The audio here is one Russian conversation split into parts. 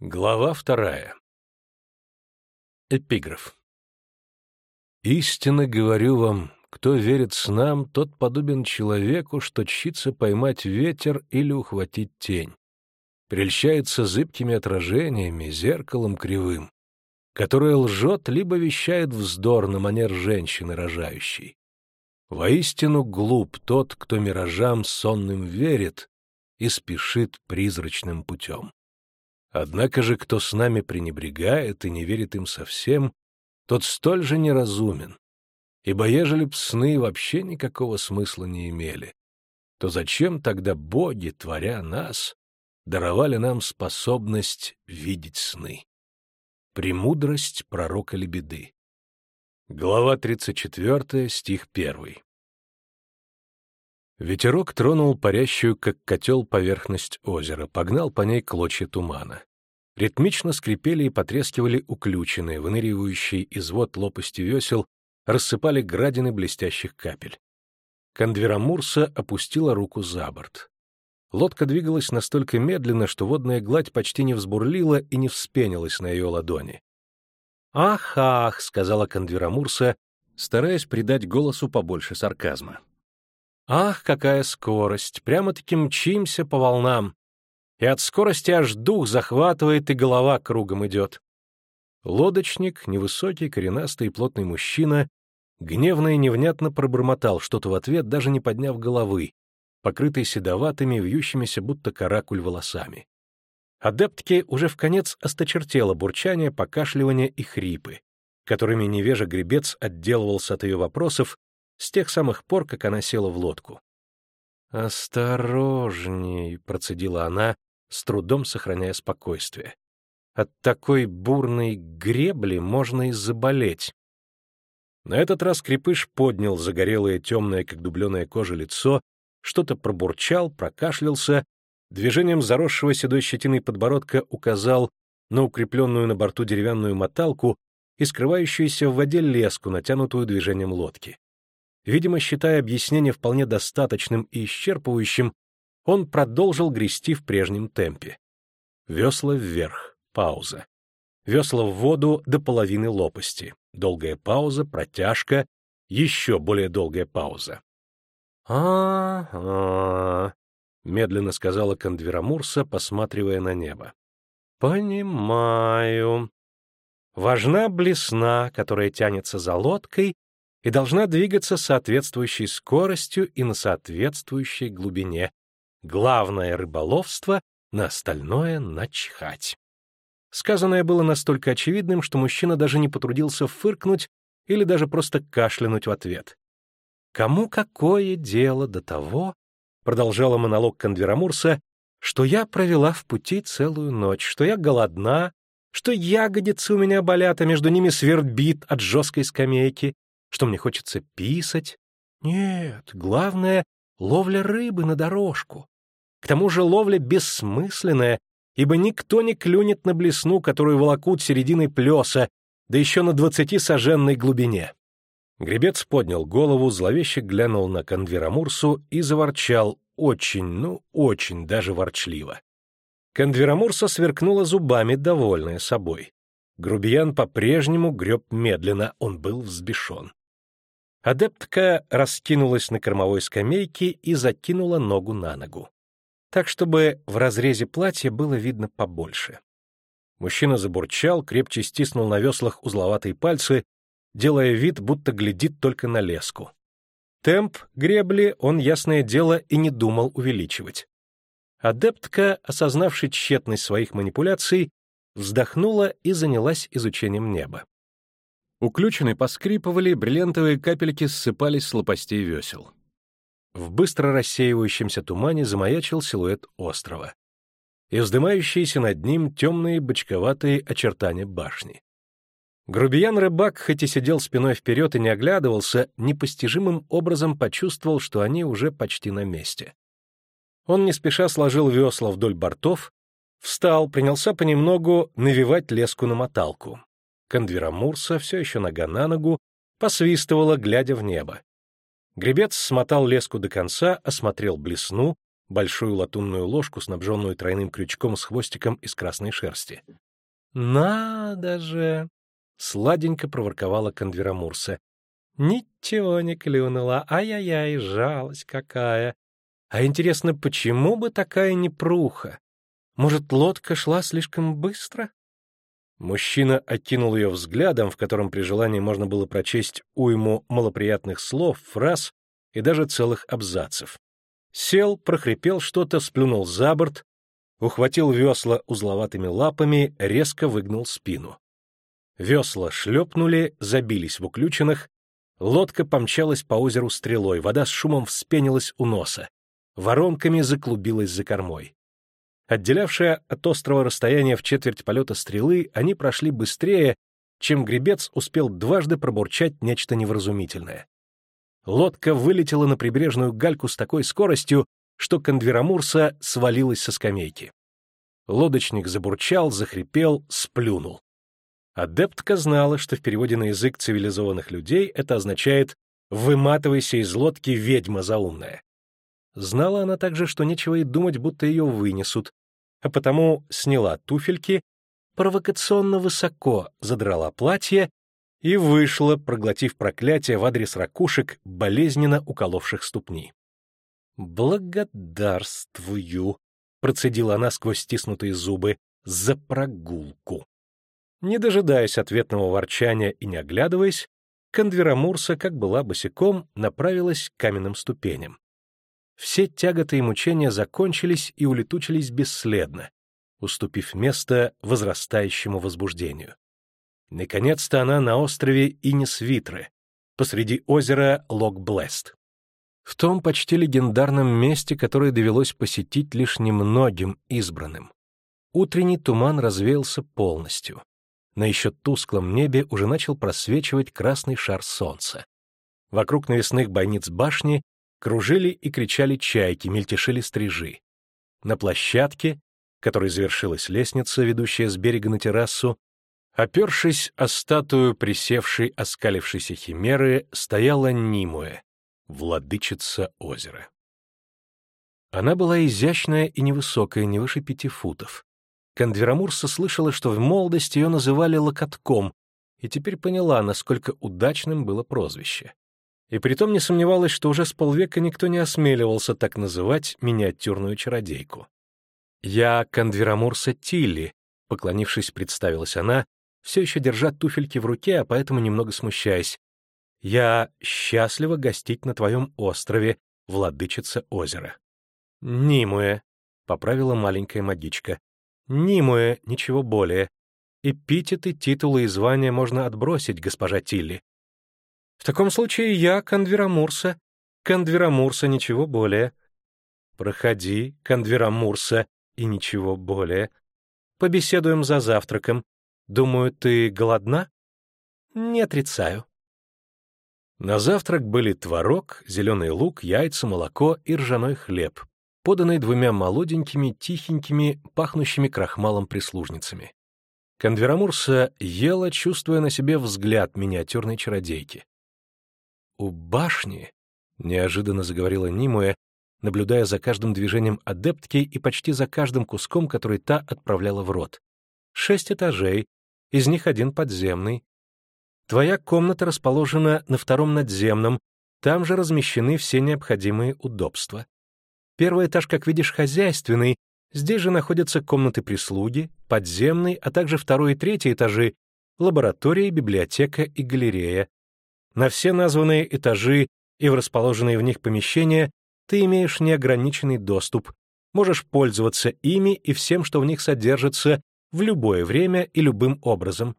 Глава вторая. Эпиграф. «Истинно говорю вам, кто верит с нам, тот подобен человеку, что чится поймать ветер или ухватить тень, прельщается зыбкими отражениями, зеркалом кривым, которое лжет, либо вещает вздор на манер женщины рожающей. Воистину глуп тот, кто миражам сонным верит и спешит призрачным путем. Однако же, кто с нами пренебрегает и не верит им совсем, тот столь же неразумен. Ибо ежели б сны вообще никакого смысла не имели, то зачем тогда боги, творя нас, даровали нам способность видеть сны? Премудрость пророка Лебеды. Глава 34, стих 1. Ветерок тронул парящую, как котел, поверхность озера, погнал по ней клочья тумана. Ритмично скрипели и потрескивали уключенные, выныривающие из вод лопасти весел, рассыпали градины блестящих капель. Кондвера Мурса опустила руку за борт. Лодка двигалась настолько медленно, что водная гладь почти не взбурлила и не вспенилась на ее ладони. «Ах-ах!» — сказала Кондвера Мурса, стараясь придать голосу побольше сарказма. Ах, какая скорость! Прямо-таки мчимся по волнам. И от скорости аж дух захватывает, и голова кругом идет. Лодочник, невысокий, коренастый и плотный мужчина, гневно и невнятно пробормотал что-то в ответ, даже не подняв головы, покрытой седоватыми, вьющимися будто каракуль волосами. Адептке уже в конец осточертело бурчание, покашливание и хрипы, которыми невежа гребец отделывался от ее вопросов с тех самых пор, как она села в лодку. «Осторожней», — процедила она, с трудом сохраняя спокойствие. «От такой бурной гребли можно и заболеть». На этот раз крепыш поднял загорелое темное, как дубленая кожа, лицо, что-то пробурчал, прокашлялся, движением заросшего седой щетиной подбородка указал на укрепленную на борту деревянную моталку и скрывающуюся в воде леску, натянутую движением лодки. Видимо, считая объяснение вполне достаточным и исчерпывающим, он продолжил грести в прежнем темпе. Весла вверх, пауза. Весла в воду до половины лопасти. Долгая пауза, протяжка, еще более долгая пауза. «А-а-а», — медленно сказала Кондверамурса, посматривая на небо. «Понимаю. Важна блесна, которая тянется за лодкой и должна двигаться соответствующей скоростью и на соответствующей глубине. Главное — рыболовство, на остальное — начхать. Сказанное было настолько очевидным, что мужчина даже не потрудился фыркнуть или даже просто кашлянуть в ответ. «Кому какое дело до того?» — продолжала монолог Кондверамурса, что я провела в пути целую ночь, что я голодна, что ягодицы у меня болят, а между ними свербит от жесткой скамейки, что мне хочется писать. Нет, главное — ловля рыбы на дорожку. К тому же ловля бессмысленная, ибо никто не клюнет на блесну, которую волокут серединой плеса, да еще на двадцатисоженной глубине. Гребец поднял голову, зловеще глянул на Конверамурсу и заворчал очень, ну, очень даже ворчливо. Конверамурса сверкнула зубами, довольная собой. Грубиян по-прежнему греб медленно, он был взбешен. Адептка раскинулась на кормовой скамейке и закинула ногу на ногу. Так, чтобы в разрезе платья было видно побольше. Мужчина забурчал, крепче стиснул на веслах узловатые пальцы, делая вид, будто глядит только на леску. Темп гребли он, ясное дело, и не думал увеличивать. Адептка, осознавши тщетность своих манипуляций, вздохнула и занялась изучением неба. Уключены поскрипывали, бриллиантовые капельки ссыпались с лопастей весел. В быстро рассеивающемся тумане замаячил силуэт острова и вздымающиеся над ним темные бочковатые очертания башни. Грубиян-рыбак, хоть и сидел спиной вперед и не оглядывался, непостижимым образом почувствовал, что они уже почти на месте. Он не спеша сложил весла вдоль бортов, встал, принялся понемногу навивать леску на моталку. Кондвера Мурса, все еще нога на ногу, посвистывала, глядя в небо. Гребец смотал леску до конца, осмотрел блесну, большую латунную ложку, снабженную тройным крючком с хвостиком из красной шерсти. «Надо же!» — сладенько проворковала Кондверамурса. «Ничего не клюнула, ай-яй-яй, жалость какая! А интересно, почему бы такая непруха? Может, лодка шла слишком быстро?» Мужчина окинул ее взглядом, в котором при желании можно было прочесть уйму малоприятных слов, фраз и даже целых абзацев. Сел, прохрипел что-то, сплюнул за борт, ухватил весла узловатыми лапами, резко выгнул спину. Весла шлепнули, забились в уключенных, лодка помчалась по озеру стрелой, вода с шумом вспенилась у носа, воронками заклубилась за кормой. Отделявшее от острова расстояние в четверть полета стрелы, они прошли быстрее, чем гребец успел дважды пробурчать нечто невразумительное. Лодка вылетела на прибрежную гальку с такой скоростью, что Кондверамурса свалилась со скамейки. Лодочник забурчал, захрипел, сплюнул. Адептка знала, что в переводе на язык цивилизованных людей это означает «выматывайся из лодки, ведьма заумная». Знала она также, что нечего и думать, будто ее вынесут, а потому сняла туфельки, провокационно высоко задрала платье и вышла, проглотив проклятие в адрес ракушек, болезненно уколовших ступни. «Благодарствую», — процедила она сквозь стиснутые зубы, — «за прогулку». Не дожидаясь ответного ворчания и не оглядываясь, Кондверамурса, как была босиком, направилась к каменным ступеням. Все тяготы и мучения закончились и улетучились бесследно, уступив место возрастающему возбуждению. Наконец-то она на острове Инисвитры, посреди озера Лок-Блест. В том почти легендарном месте, которое довелось посетить лишь немногим избранным. Утренний туман развеялся полностью. На еще тусклом небе уже начал просвечивать красный шар солнца. Вокруг навесных бойниц башни кружили и кричали чайки, мельтешили стрижи. На площадке, которой завершилась лестница, ведущая с берега на террасу, опершись о статую присевшей оскалившейся химеры, стояла Нимуэ, владычица озера. Она была изящная и невысокая, не выше пяти футов. Кондверамурса слышала, что в молодости ее называли локотком, и теперь поняла, насколько удачным было прозвище и притом не сомневалась, что уже с полвека никто не осмеливался так называть миниатюрную чародейку. «Я Кондверамурса Тилли», — поклонившись, представилась она, все еще держа туфельки в руке, а поэтому немного смущаясь. «Я счастлива гостить на твоем острове, владычица озера». «Нимуэ», — поправила маленькая магичка. «Нимуэ, ничего более. Эпитеты, титулы и звания можно отбросить, госпожа Тилли. В таком случае я Кондверамурса. Кондверамурса, ничего более. Проходи, Кондверамурса, и ничего более. Побеседуем за завтраком. Думаю, ты голодна? Не отрицаю. На завтрак были творог, зеленый лук, яйца, молоко и ржаной хлеб, поданный двумя молоденькими, тихенькими, пахнущими крахмалом прислужницами. Кондверамурса ела, чувствуя на себе взгляд миниатюрной чародейки. «У башни», — неожиданно заговорила Нимуэ, наблюдая за каждым движением адептки и почти за каждым куском, который та отправляла в рот. «Шесть этажей, из них один подземный. Твоя комната расположена на втором надземном, там же размещены все необходимые удобства. Первый этаж, как видишь, хозяйственный, здесь же находятся комнаты прислуги, подземный, а также второй и третий этажи, лаборатория, библиотека и галерея, на все названные этажи и в расположенные в них помещения ты имеешь неограниченный доступ, можешь пользоваться ими и всем, что в них содержится, в любое время и любым образом.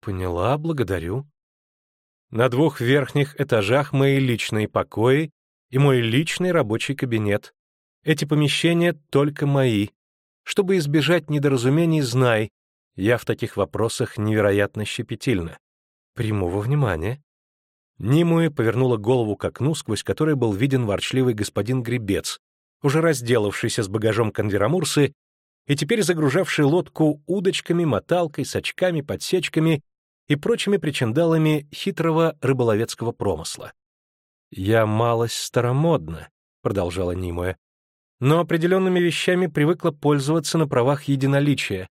Поняла, благодарю. На двух верхних этажах мои личные покои и мой личный рабочий кабинет. Эти помещения только мои. Чтобы избежать недоразумений, знай, я в таких вопросах невероятно щепетильна. Приму во внимание. Нимуэ повернула голову к окну, сквозь которое был виден ворчливый господин Гребец, уже разделавшийся с багажом конверамурсы и теперь загружавший лодку удочками, моталкой, сачками, подсечками и прочими причиндалами хитрого рыболовецкого промысла. «Я малость старомодна», — продолжала Нимуэ. но определенными вещами привыкла пользоваться на правах единоличия,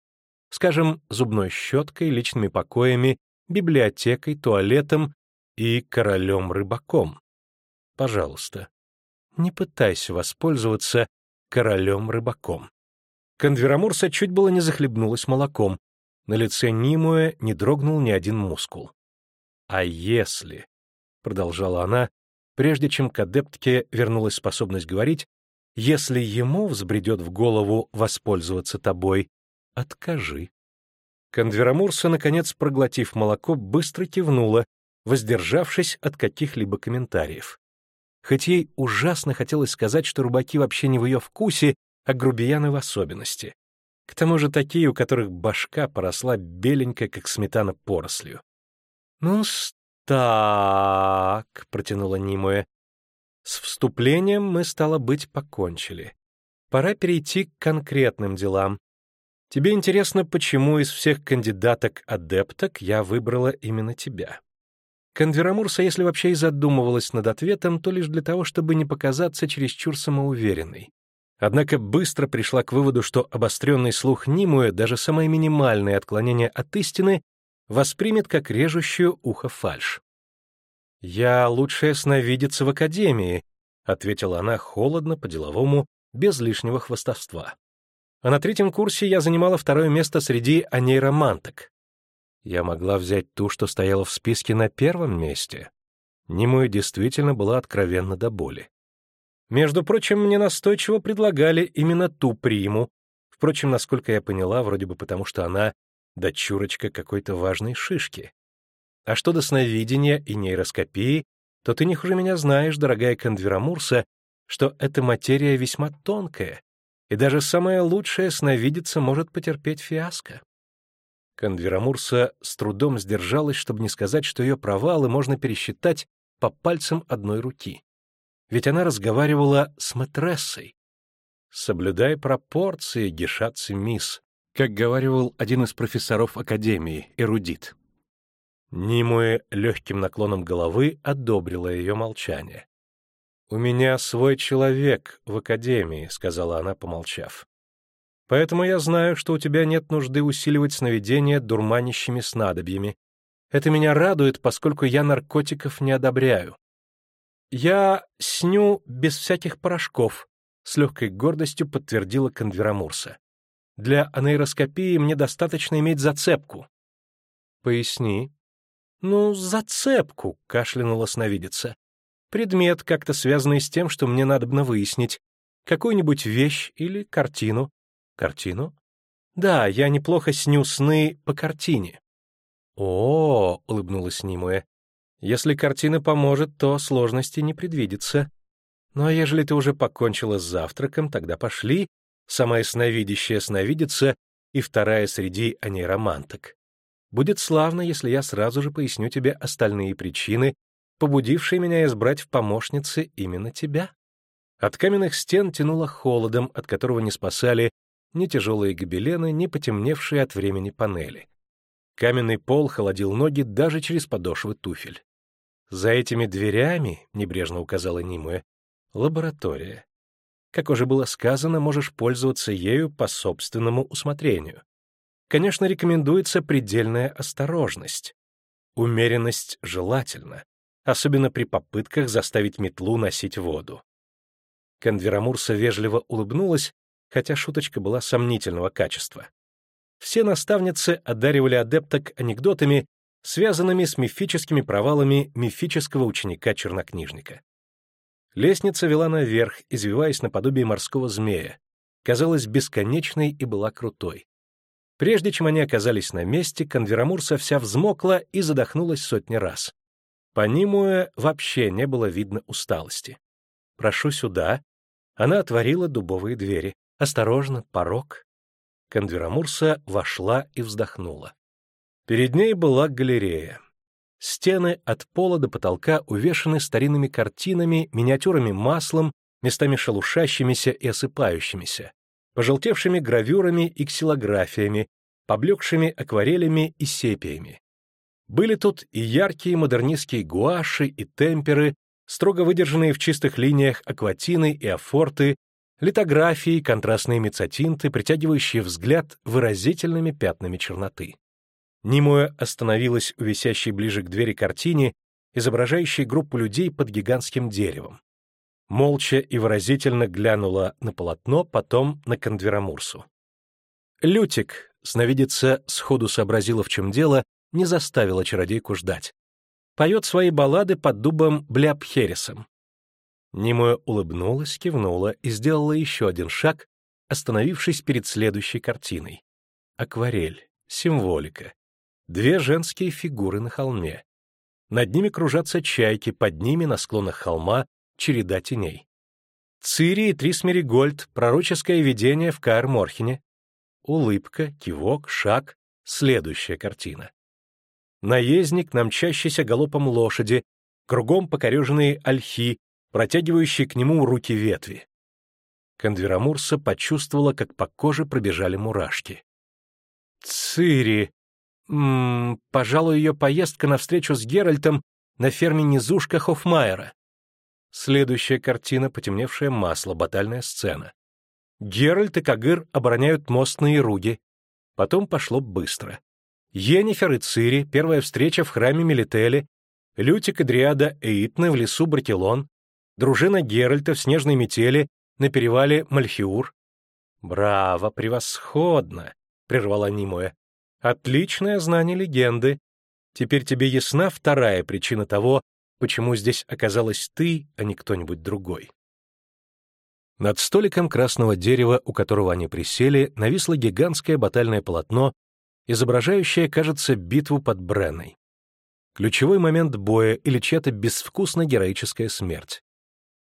скажем, зубной щеткой, личными покоями, библиотекой, туалетом и королем-рыбаком. Пожалуйста, не пытайся воспользоваться королем-рыбаком. Конверамурса чуть было не захлебнулась молоком, на лице Нимуэ не дрогнул ни один мускул. «А если...» — продолжала она, прежде чем к адептке вернулась способность говорить, «если ему взбредет в голову воспользоваться тобой, откажи». Кондверамурса, наконец, проглотив молоко, быстро кивнула, воздержавшись от каких-либо комментариев. Хоть ей ужасно хотелось сказать, что рыбаки вообще не в ее вкусе, а грубияны в особенности. К тому же такие, у которых башка поросла беленькая, как сметана порослью. «Ну, так», — протянула Нимуэ. «С вступлением мы, стало быть, покончили. Пора перейти к конкретным делам. Тебе интересно, почему из всех кандидаток-адепток я выбрала именно тебя?» Конверамурса, если вообще и задумывалась над ответом, то лишь для того, чтобы не показаться чересчур самоуверенной. Однако быстро пришла к выводу, что обостренный слух Нимуэ даже самое минимальное отклонение от истины воспримет как режущую ухо фальшь. «Я лучшая сновидица в Академии», — ответила она холодно, по-деловому, без лишнего хвастовства. «А на третьем курсе я занимала второе место среди анейроманток. Я могла взять ту, что стояла в списке на первом месте. Нимуэ действительно была откровенна до боли. Между прочим, мне настойчиво предлагали именно ту приму, впрочем, насколько я поняла, вроде бы потому, что она дочурочка какой-то важной шишки. А что до сновидения и нейроскопии, то ты не хуже меня знаешь, дорогая Кондверамурса, что эта материя весьма тонкая, и даже самая лучшая сновидица может потерпеть фиаско. Кондверамурса с трудом сдержалась, чтобы не сказать, что ее провалы можно пересчитать по пальцам одной руки ведь она разговаривала с матрессой. «Соблюдай пропорции, гешатцы мисс», как говаривал один из профессоров Академии, эрудит. Нимуэ легким наклоном головы одобрила ее молчание. «У меня свой человек в Академии», — сказала она, помолчав. «Поэтому я знаю, что у тебя нет нужды усиливать сновидения дурманящими снадобьями. Это меня радует, поскольку я наркотиков не одобряю. «Я сню без всяких порошков», — с легкой гордостью подтвердила Конверамурса. «Для анейроскопии мне достаточно иметь зацепку». «Поясни». «Ну, зацепку», — кашлянула сновидица. «Предмет, как-то связанный с тем, что мне надобно выяснить. Какую-нибудь вещь или картину». «Картину?» «Да, я неплохо сню сны по картине». «О, — улыбнулась Нимуэ, если картина поможет, то сложности не предвидится. Ну а ежели ты уже покончила с завтраком, тогда пошли, самая сновидящая сновидица и вторая среди анейроманток. Будет славно, если я сразу же поясню тебе остальные причины, побудившие меня избрать в помощнице именно тебя. От каменных стен тянуло холодом, от которого не спасали ни тяжелые гобелены, ни потемневшие от времени панели. Каменный пол холодил ноги даже через подошвы туфель. За этими дверями, — небрежно указала Нимуэ, — лаборатория. Как уже было сказано, можешь пользоваться ею по собственному усмотрению. Конечно, рекомендуется предельная осторожность. Умеренность желательно, особенно при попытках заставить метлу носить воду. Конверамурса вежливо улыбнулась, хотя шуточка была сомнительного качества. Все наставницы одаривали адепток анекдотами связанными с мифическими провалами мифического ученика-чернокнижника. Лестница вела наверх, извиваясь наподобие морского змея, казалась бесконечной и была крутой. Прежде чем они оказались на месте, конверамурса вся взмокла и задохнулась сотни раз. По Нимуэ вообще не было видно усталости. «Прошу сюда». Она отворила дубовые двери. «Осторожно, порог». Конверамурса вошла и вздохнула. Перед ней была галерея. Стены от пола до потолка увешаны старинными картинами, миниатюрами маслом, местами шелушащимися и осыпающимися, пожелтевшими гравюрами и ксилографиями, поблекшими акварелями и сепиями. Были тут и яркие модернистские гуаши и темперы, строго выдержанные в чистых линиях акватины и афорты, литографии, контрастные мецатинты, притягивающие взгляд выразительными пятнами черноты. Нимуя остановилась у висящей ближе к двери картине, изображающей группу людей под гигантским деревом. Молча и выразительно глянула на полотно, потом на Кондверамурсу. Лютик, сновидица сходу сообразила, в чем дело, не заставила чародейку ждать. Поет свои баллады под дубом Бляпхересом. Нимуя улыбнулась, кивнула и сделала еще один шаг, остановившись перед следующей картиной. Акварель, символика. Две женские фигуры на холме. Над ними кружатся чайки, под ними на склонах холма череда теней. Цири и Трис Меригольд, пророческое видение в Каэр-Морхене. Улыбка, кивок, шаг, следующая картина. Наездник, намчащийся галопом лошади, кругом покореженные ольхи, протягивающие к нему руки ветви. Кондверамурса почувствовала, как по коже пробежали мурашки. «Цири! М -м, пожалуй, ее поездка на встречу с Геральтом на ферме Низушка Хофмайера. Следующая картина — потемневшее масло, батальная сцена. Геральт и Кагыр обороняют мост на Ируге. Потом пошло быстро. Енифер и Цири, первая встреча в храме Мелители, Лютик и Дриада Эйтны в лесу Бракелон, дружина Геральта в снежной метели на перевале Мальхиур. «Браво, превосходно!» — прервала Нимуэ. «Отличное знание легенды. Теперь тебе ясна вторая причина того, почему здесь оказалась ты, а не кто-нибудь другой». Над столиком красного дерева, у которого они присели, нависло гигантское батальное полотно, изображающее, кажется, битву под Бренной. Ключевой момент боя или чья-то безвкусно героическая смерть.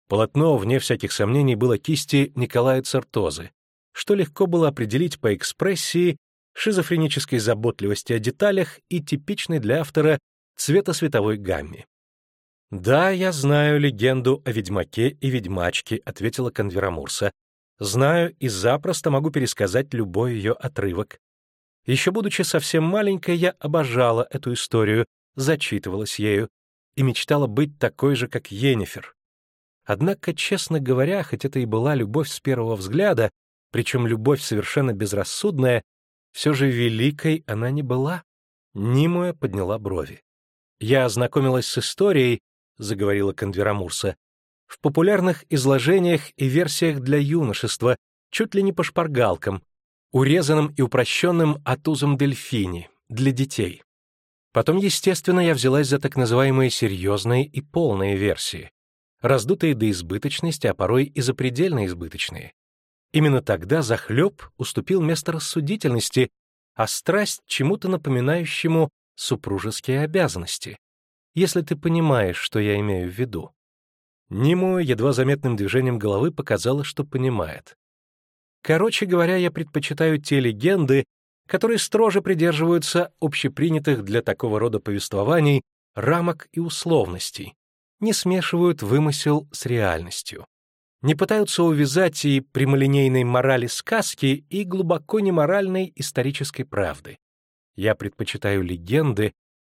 Полотно, вне всяких сомнений, было кисти Николая Цартозы, что легко было определить по экспрессии, шизофренической заботливости о деталях и типичной для автора цветосветовой гамме. «Да, я знаю легенду о ведьмаке и ведьмачке», — ответила Конверамурса. «Знаю и запросто могу пересказать любой ее отрывок. Еще будучи совсем маленькой, я обожала эту историю, зачитывалась ею и мечтала быть такой же, как Йеннифер. Однако, честно говоря, хоть это и была любовь с первого взгляда, причем любовь совершенно безрассудная, все же великой она не была. Нимуя подняла брови. Я ознакомилась с историей, — заговорила Кондверамурса, — в популярных изложениях и версиях для юношества, чуть ли не по шпаргалкам, урезанным и упрощенным атузом дельфини, для детей. Потом, естественно, я взялась за так называемые серьезные и полные версии, раздутые до избыточности, а порой и запредельно избыточные. Именно тогда захлеб уступил место рассудительности, а страсть чему-то напоминающему супружеские обязанности если ты понимаешь, что я имею в виду». Ниму едва заметным движением головы показала, что понимает. Короче говоря, я предпочитаю те легенды, которые строже придерживаются общепринятых для такого рода повествований рамок и условностей, не смешивают вымысел с реальностью, не пытаются увязать и прямолинейной морали сказки, и глубоко неморальной исторической правды. Я предпочитаю легенды,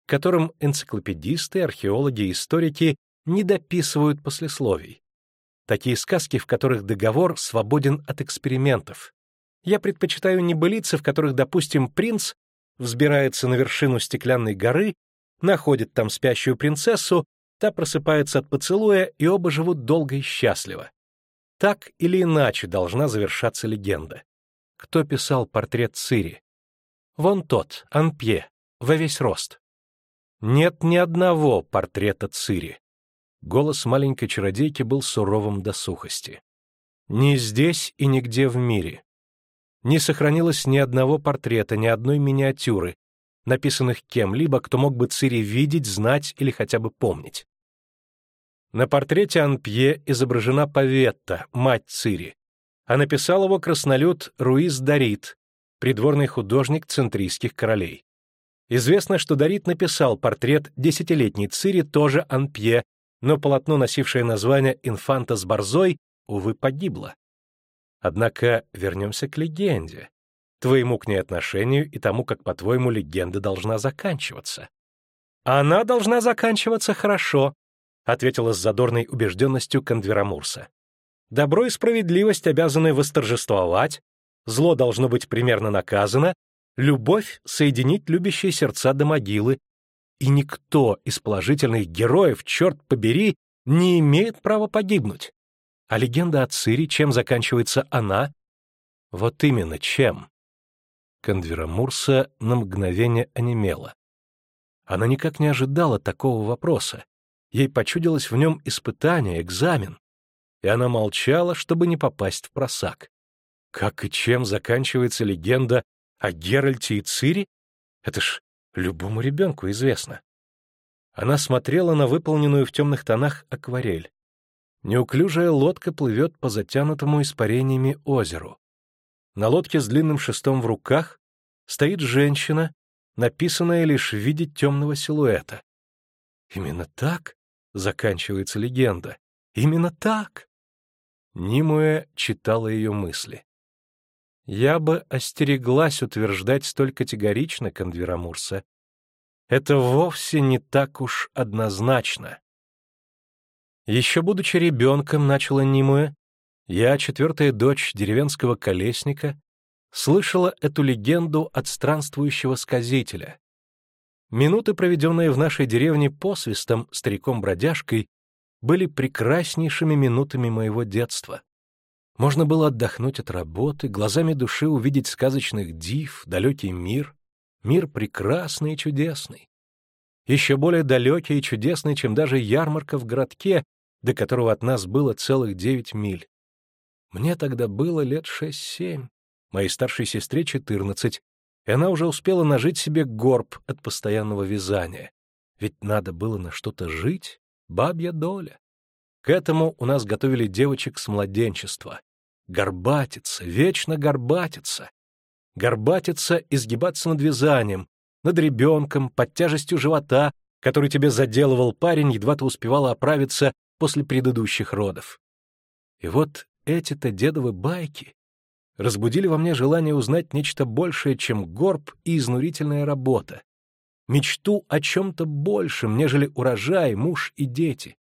которым энциклопедисты, археологи и историки не дописывают послесловий. Такие сказки, в которых договор свободен от экспериментов. Я предпочитаю небылицы, в которых, допустим, принц взбирается на вершину стеклянной горы, находит там спящую принцессу, та просыпается от поцелуя, и оба живут долго и счастливо. Так или иначе должна завершаться легенда. Кто писал портрет Цири? Вон тот, Анпье, во весь рост. Нет ни одного портрета Цири. Голос маленькой чародейки был суровым до сухости. Ни здесь и нигде в мире. Не сохранилось ни одного портрета, ни одной миниатюры, написанных кем-либо, кто мог бы Цири видеть, знать или хотя бы помнить. На портрете Анпье изображена Паветта, мать Цири, а написал его краснолюд Руиз Дарит, придворный художник центрийских королей. Известно, что Дарит написал портрет десятилетней Цири, тоже Анпье, но полотно, носившее название «Инфанта с борзой», увы, погибло. Однако вернемся к легенде, твоему к ней отношению и тому, как, по-твоему, легенда должна заканчиваться. «Она должна заканчиваться хорошо», — ответила с задорной убежденностью Кондверамурса. Добро и справедливость обязаны восторжествовать, зло должно быть примерно наказано, любовь соединить любящие сердца до могилы, и никто из положительных героев, черт побери, не имеет права погибнуть. А легенда о Цири, чем заканчивается она? Вот именно, чем? Кондвера Мурса на мгновение онемела. Она никак не ожидала такого вопроса. Ей почудилось в нем испытание, экзамен. И она молчала, чтобы не попасть в просак. Как и чем заканчивается легенда о Геральте и Цири? Это ж любому ребенку известно. Она смотрела на выполненную в темных тонах акварель. Неуклюжая лодка плывет по затянутому испарениями озеру. На лодке с длинным шестом в руках стоит женщина, написанная лишь в виде темного силуэта. Именно так заканчивается легенда. Именно так. Нимуэ читала ее мысли. Я бы остереглась утверждать столь категорично, Кондверамурса. Это вовсе не так уж однозначно. Еще будучи ребенком, начала Нимуэ, я, четвертая дочь деревенского колесника, слышала эту легенду от странствующего сказителя. Минуты, проведенные в нашей деревне посвистом, стариком-бродяжкой, были прекраснейшими минутами моего детства. Можно было отдохнуть от работы, глазами души увидеть сказочных див, далекий мир, мир прекрасный и чудесный. Еще более далекий и чудесный, чем даже ярмарка в городке, до которого от нас было целых девять миль. Мне тогда было лет шесть-семь, моей старшей сестре четырнадцать, и она уже успела нажить себе горб от постоянного вязания. Ведь надо было на что-то жить, бабья доля. К этому у нас готовили девочек с младенчества. Горбатиться, вечно горбатиться. Горбатиться и сгибаться над вязанием, над ребенком, под тяжестью живота, который тебе заделывал парень, едва ты успевала оправиться после предыдущих родов. И вот эти-то дедовы байки разбудили во мне желание узнать нечто большее, чем горб и изнурительная работа, мечту о чем-то большем, нежели урожай, муж и дети.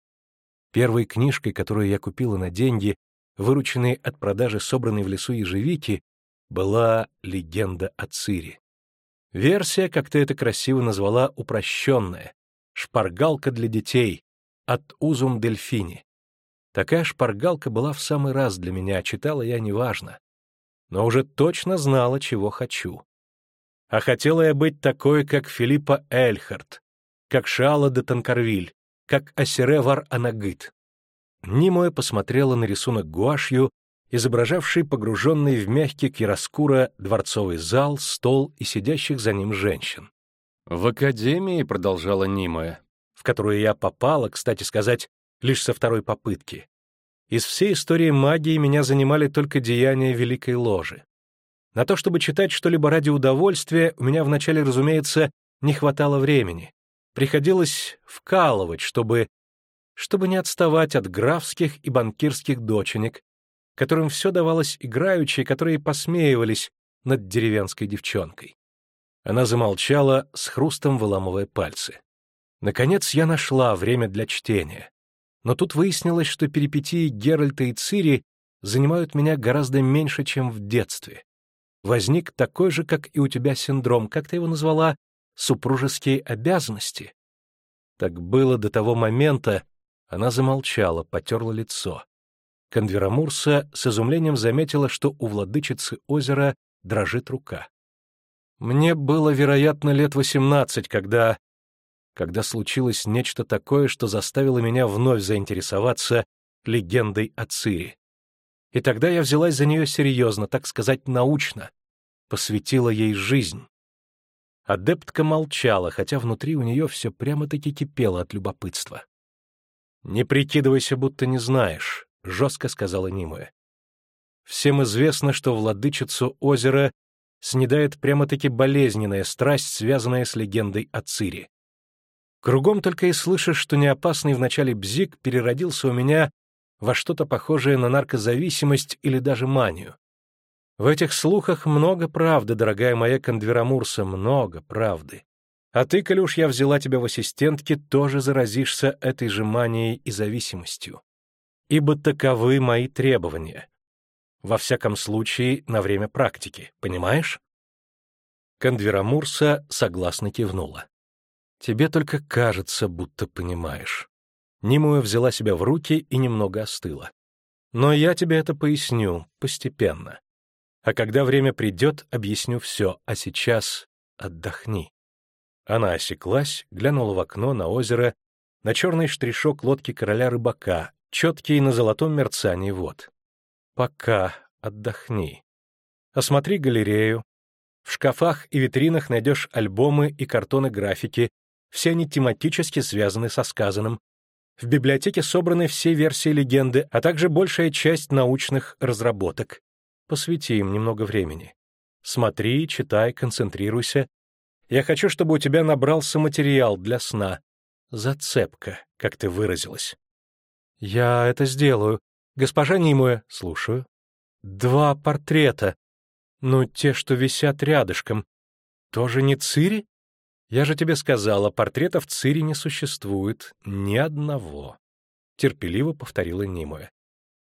Первой книжкой, которую я купила на деньги, вырученные от продажи собранной в лесу ежевики, была «Легенда о Цири». Версия, как ты это красиво назвала, упрощенная, шпаргалка для детей, от Узум Дельфини. Такая шпаргалка была в самый раз для меня, читала я неважно. Но уже точно знала, чего хочу. А хотела я быть такой, как Филиппа Эльхард, как Шала де Танкарвиль, как Асире Вар Анагыт. Нимоя посмотрела на рисунок гуашью, изображавший погруженный в мягкий кироскура дворцовый зал, стол и сидящих за ним женщин. «В академии», — продолжала Нимоя, в которую я попала, кстати сказать, лишь со второй попытки. Из всей истории магии меня занимали только деяния Великой Ложи. На то, чтобы читать что-либо ради удовольствия, у меня вначале, разумеется, не хватало времени. Приходилось вкалывать, чтобы... чтобы не отставать от графских и банкирских доченек, которым все давалось играючи, которые посмеивались над деревенской девчонкой. Она замолчала, с хрустом выламывая пальцы. Наконец я нашла время для чтения но тут выяснилось, что перипетии Геральта и Цири занимают меня гораздо меньше, чем в детстве. Возник такой же, как и у тебя синдром, как ты его назвала, супружеские обязанности. Так было до того момента, она замолчала, потерла лицо. Конверамурса с изумлением заметила, что у владычицы озера дрожит рука. Мне было, вероятно, лет восемнадцать, когда когда случилось нечто такое, что заставило меня вновь заинтересоваться легендой о Цири. И тогда я взялась за нее серьезно, так сказать, научно, посвятила ей жизнь. Адептка молчала, хотя внутри у нее все прямо-таки кипело от любопытства. «Не прикидывайся, будто не знаешь», — жестко сказала Нимуэ. «Всем известно, что владычицу озера снедает прямо-таки болезненная страсть, связанная с легендой о Цири. Кругом только и слышишь, что неопасный вначале бзик переродился у меня во что-то похожее на наркозависимость или даже манию. В этих слухах много правды, дорогая моя Кондверамурса, много правды. А ты, коль уж я взяла тебя в ассистентки, тоже заразишься этой же манией и зависимостью. ибо таковы мои требования. Во всяком случае, на время практики, понимаешь? Кондверамурса согласно кивнула. Тебе только кажется, будто понимаешь. Нимуя взяла себя в руки и немного остыла. Но я тебе это поясню постепенно. А когда время придет, объясню все, а сейчас отдохни. Она осеклась, глянула в окно на озеро, на черный штришок лодки короля-рыбака, четкий на золотом мерцании вод. Пока отдохни. Осмотри галерею. В шкафах и витринах найдешь альбомы и картоны графики, все они тематически связаны со сказанным. В библиотеке собраны все версии легенды, а также большая часть научных разработок. Посвяти им немного времени. Смотри, читай, концентрируйся. Я хочу, чтобы у тебя набрался материал для сна. Зацепка, как ты выразилась. Я это сделаю. Госпожа Нимуэ, слушаю. Два портрета. Ну, те, что висят рядышком. Тоже не Цири? Я же тебе сказала, портретов Цири не существует ни одного. Терпеливо повторила Нимуэ.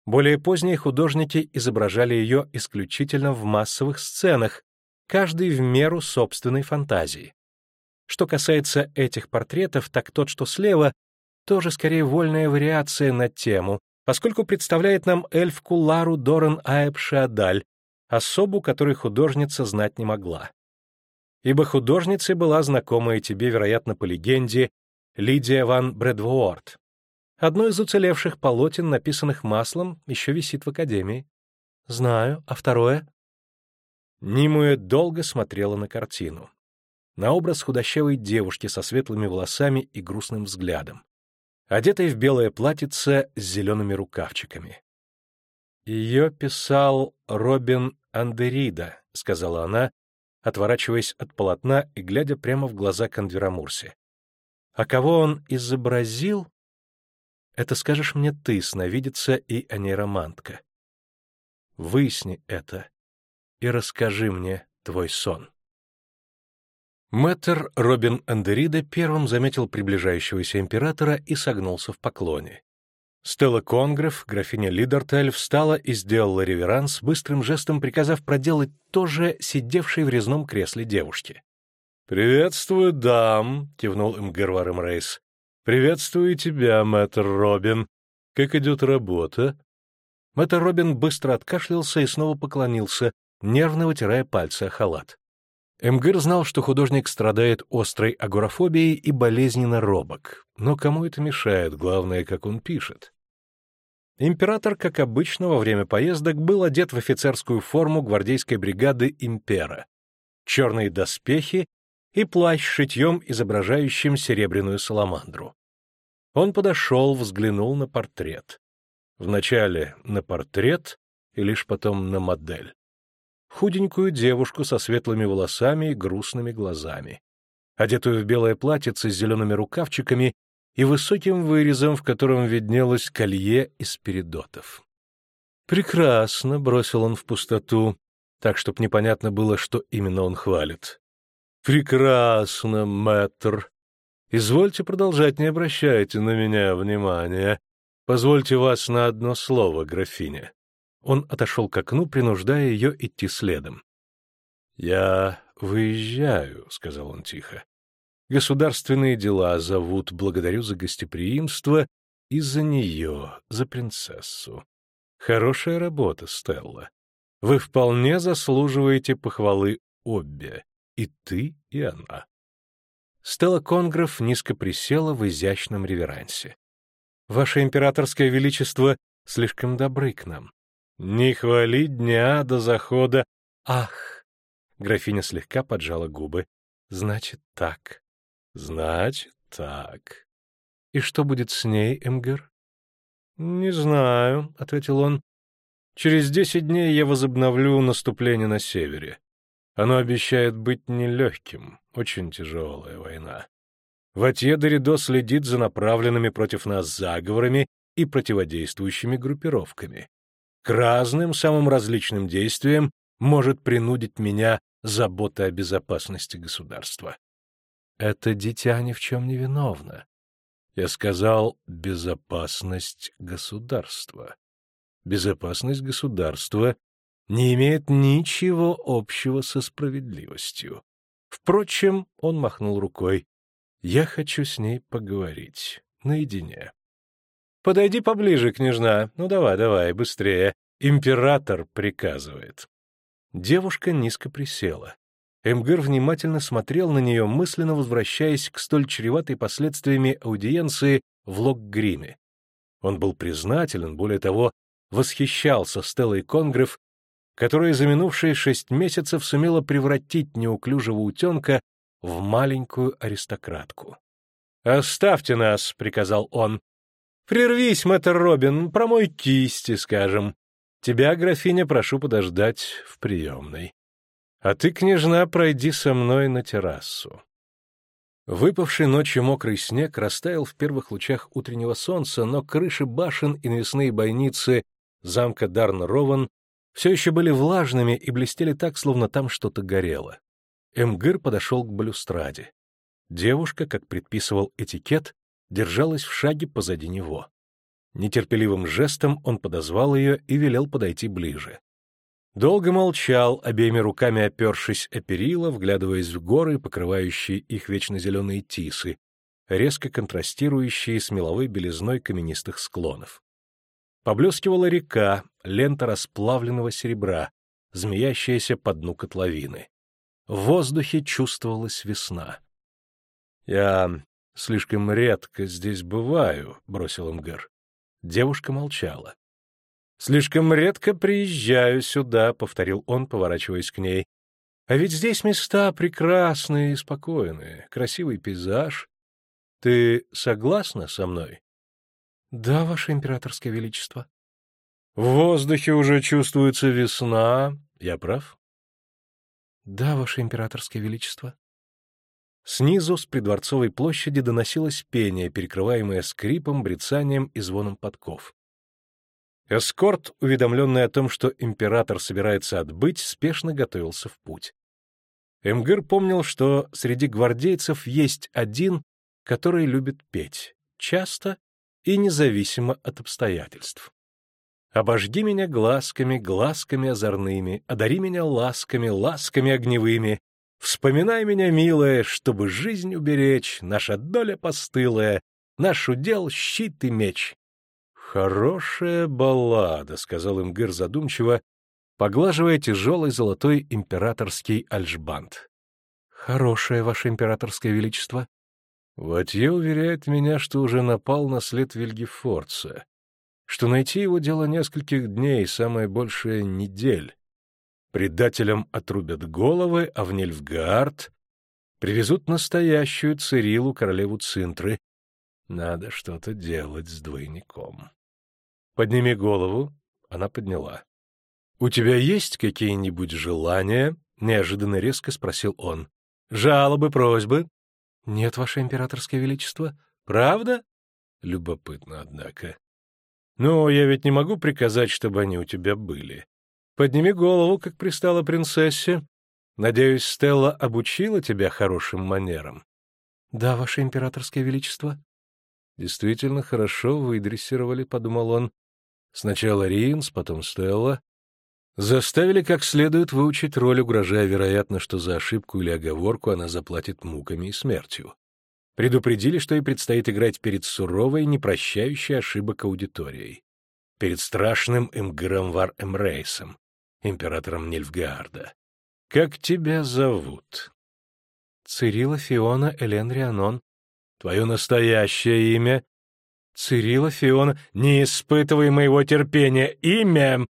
Более поздние художники изображали ее исключительно в массовых сценах, каждый в меру собственной фантазии. Что касается этих портретов, так тот, что слева, тоже скорее вольная вариация на тему, поскольку представляет нам эльфку Лару Доран Аэб особу, которой художница знать не могла. Ибо художницей была знакомая тебе, вероятно, по легенде, Лидия ван Бредворд. Одно из уцелевших полотен, написанных маслом, еще висит в Академии. Знаю. А второе? Нимуэ долго смотрела на картину. На образ худощавой девушки со светлыми волосами и грустным взглядом, одетой в белое платьице с зелеными рукавчиками. «Ее писал Робин Андерида», — сказала она, отворачиваясь от полотна и глядя прямо в глаза Кондверамурсе. «А кого он изобразил, это скажешь мне ты, сновидица и анейромантка. Выясни это и расскажи мне твой сон. Мэтр Робин Андерида первым заметил приближающегося императора и согнулся в поклоне. Стелла Конгреф, графиня Лидертель, встала и сделала реверанс, быстрым жестом приказав проделать то же сидевшей в резном кресле девушке. «Приветствую, дам!» — кивнул им Герварем Рейс. «Приветствую тебя, мэтр Робин. Как идет работа?» Мэтр Робин быстро откашлялся и снова поклонился, нервно вытирая пальцы о халат. Эмгыр знал, что художник страдает острой агорафобией и болезненно робок, но кому это мешает, главное, как он пишет. Император, как обычно, во время поездок был одет в офицерскую форму гвардейской бригады «Импера», черные доспехи и плащ с шитьем, изображающим серебряную саламандру. Он подошел, взглянул на портрет. Вначале на портрет и лишь потом на модель. Худенькую девушку со светлыми волосами и грустными глазами, одетую в белое платьице с зелеными рукавчиками и высоким вырезом, в котором виднелось колье из передотов. «Прекрасно», — бросил он в пустоту, так, чтоб непонятно было, что именно он хвалит. «Прекрасно, мэтр. Извольте продолжать, не обращайте на меня внимания. Позвольте вас на одно слово, графиня». Он отошел к окну, принуждая ее идти следом. «Я выезжаю», — сказал он тихо. «Государственные дела зовут, благодарю за гостеприимство и за нее, за принцессу. Хорошая работа, Стелла. Вы вполне заслуживаете похвалы обе. И ты, и она. Стелла Конгров низко присела в изящном реверансе. «Ваше императорское величество слишком добры к нам. Не хвали дня до захода...» «Ах!» — графиня слегка поджала губы. «Значит, так. Значит, так. И что будет с ней, Эмгер?» «Не знаю», — ответил он. «Через десять дней я возобновлю наступление на севере. Оно обещает быть нелегким, очень тяжелая война. Ватье Доридо следит за направленными против нас заговорами и противодействующими группировками. К разным, самым различным действиям может принудить меня забота о безопасности государства. Это дитя ни в чем не виновно. Я сказал «безопасность государства». Безопасность государства не имеет ничего общего со справедливостью. Впрочем, он махнул рукой. Я хочу с ней поговорить. Наедине. Подойди поближе, княжна. Ну давай, давай, быстрее. Император приказывает. Девушка низко присела. Эмгер внимательно смотрел на нее, мысленно возвращаясь к столь чреватой последствиями аудиенции в Локгриме. Он был признателен, более того, восхищался Стеллой Конгрев, которая за минувшие шесть месяцев сумела превратить неуклюжего утенка в маленькую аристократку. «Оставьте нас», — приказал он. «Прервись, мэтр Робин, промой кисти, скажем. Тебя, графиня, прошу подождать в приемной. А ты, княжна, пройди со мной на террасу». Выпавший ночью мокрый снег растаял в первых лучах утреннего солнца, но крыши башен и навесные бойницы замка Дарн-Рован все еще были влажными и блестели так, словно там что-то горело. Эмгыр подошел к балюстраде. Девушка, как предписывал этикет, держалась в шаге позади него. Нетерпеливым жестом он подозвал ее и велел подойти ближе. Долго молчал, обеими руками опершись о перила, вглядываясь в горы, покрывающие их вечно зеленые тисы, резко контрастирующие с меловой белизной каменистых склонов. Поблескивала река, лента расплавленного серебра, змеящаяся по дну котловины. В воздухе чувствовалась весна. — Я слишком редко здесь бываю, — бросил Мгэр. Девушка молчала. — Слишком редко приезжаю сюда, — повторил он, поворачиваясь к ней. — А ведь здесь места прекрасные и спокойные, красивый пейзаж. Ты согласна со мной? — Да, Ваше Императорское Величество. — В воздухе уже чувствуется весна. Я прав? — Да, Ваше Императорское Величество. Снизу, с придворцовой площади, доносилось пение, перекрываемое скрипом, брецанием и звоном подков. Эскорт, уведомленный о том, что император собирается отбыть, спешно готовился в путь. Эмгыр помнил, что среди гвардейцев есть один, который любит петь, часто и независимо от обстоятельств. Обожги меня глазками, глазками озорными, одари меня ласками, ласками огневыми. Вспоминай меня, милая, чтобы жизнь уберечь, наша доля постылая, наш удел — щит и меч. Хорошая баллада, — сказал Имгыр задумчиво, поглаживая тяжелый золотой императорский альжбанд. Хорошее, ваше императорское величество. Ватье уверяет меня, что уже напал на след Вильгефорца, что найти его дело нескольких дней, самое большее — недель. Предателям отрубят головы, а в Нельфгаард привезут настоящую Цирилу, королеву Цинтры. Надо что-то делать с двойником. «Подними голову». Она подняла. «У тебя есть какие-нибудь желания?» — неожиданно резко спросил он. «Жалобы, просьбы?» Нет, ваше императорское величество. Правда? Любопытно, однако. Ну, я ведь не могу приказать, чтобы они у тебя были. Подними голову, как пристала принцессе. Надеюсь, Стелла обучила тебя хорошим манерам. Да, ваше императорское величество. Действительно хорошо выдрессировали, подумал он. Сначала Ринс, потом Стелла. Заставили как следует выучить роль, угрожая, вероятно, что за ошибку или оговорку она заплатит муками и смертью. Предупредили, что ей предстоит играть перед суровой, непрощающей ошибок аудиторией. Перед страшным Эмграмвар Эмрейсом, императором Нильфгаарда. «Как тебя зовут?» «Цирила Фиона Элен Рианон». «Твое настоящее имя?» «Цирила Фиона...» «Не испытывай моего терпения! Имя!»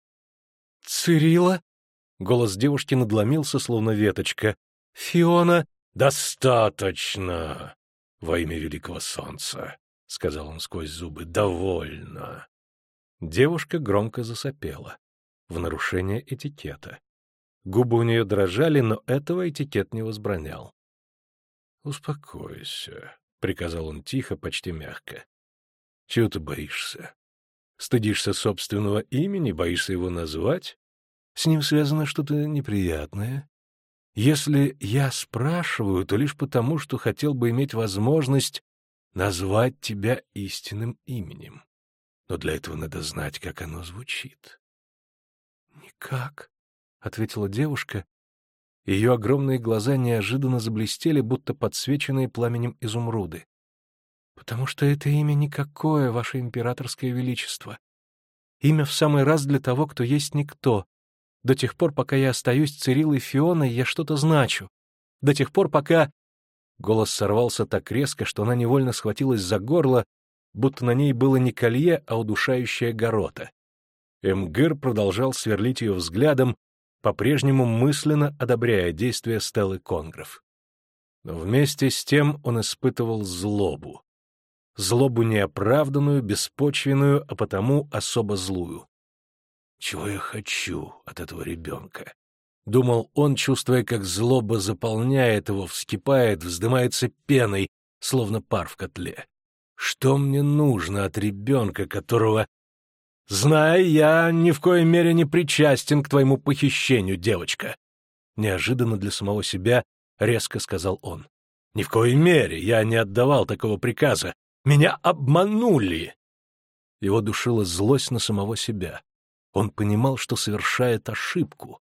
«Цирила?» Голос девушки надломился, словно веточка. «Фиона...» «Достаточно! Во имя великого солнца!» — сказал он сквозь зубы. «Довольно!» Девушка громко засопела. В нарушение этикета. Губы у нее дрожали, но этого этикет не возбранял. «Успокойся», — приказал он тихо, почти мягко. «Чего ты боишься? Стыдишься собственного имени, боишься его назвать? С ним связано что-то неприятное? Если я спрашиваю, то лишь потому, что хотел бы иметь возможность назвать тебя истинным именем. Но для этого надо знать, как оно звучит. — Никак, — ответила девушка. Ее огромные глаза неожиданно заблестели, будто подсвеченные пламенем изумруды. — Потому что это имя никакое, ваше императорское величество. Имя в самый раз для того, кто есть никто. До тех пор, пока я остаюсь Цирилой Фионой, я что-то значу. До тех пор, пока... Голос сорвался так резко, что она невольно схватилась за горло, будто на ней было не колье, а удушающая горота. Эмгыр продолжал сверлить ее взглядом, по-прежнему мысленно одобряя действия Стеллы Конгров. Но вместе с тем он испытывал злобу. Злобу неоправданную, беспочвенную, а потому особо злую. «Чего я хочу от этого ребенка?» — думал он, чувствуя, как злоба заполняет его, вскипает, вздымается пеной, словно пар в котле. «Что мне нужно от ребенка, которого...» «Знай, я ни в коей мере не причастен к твоему похищению, девочка!» Неожиданно для самого себя резко сказал он. «Ни в коей мере я не отдавал такого приказа. Меня обманули!» Его душила злость на самого себя. Он понимал, что совершает ошибку.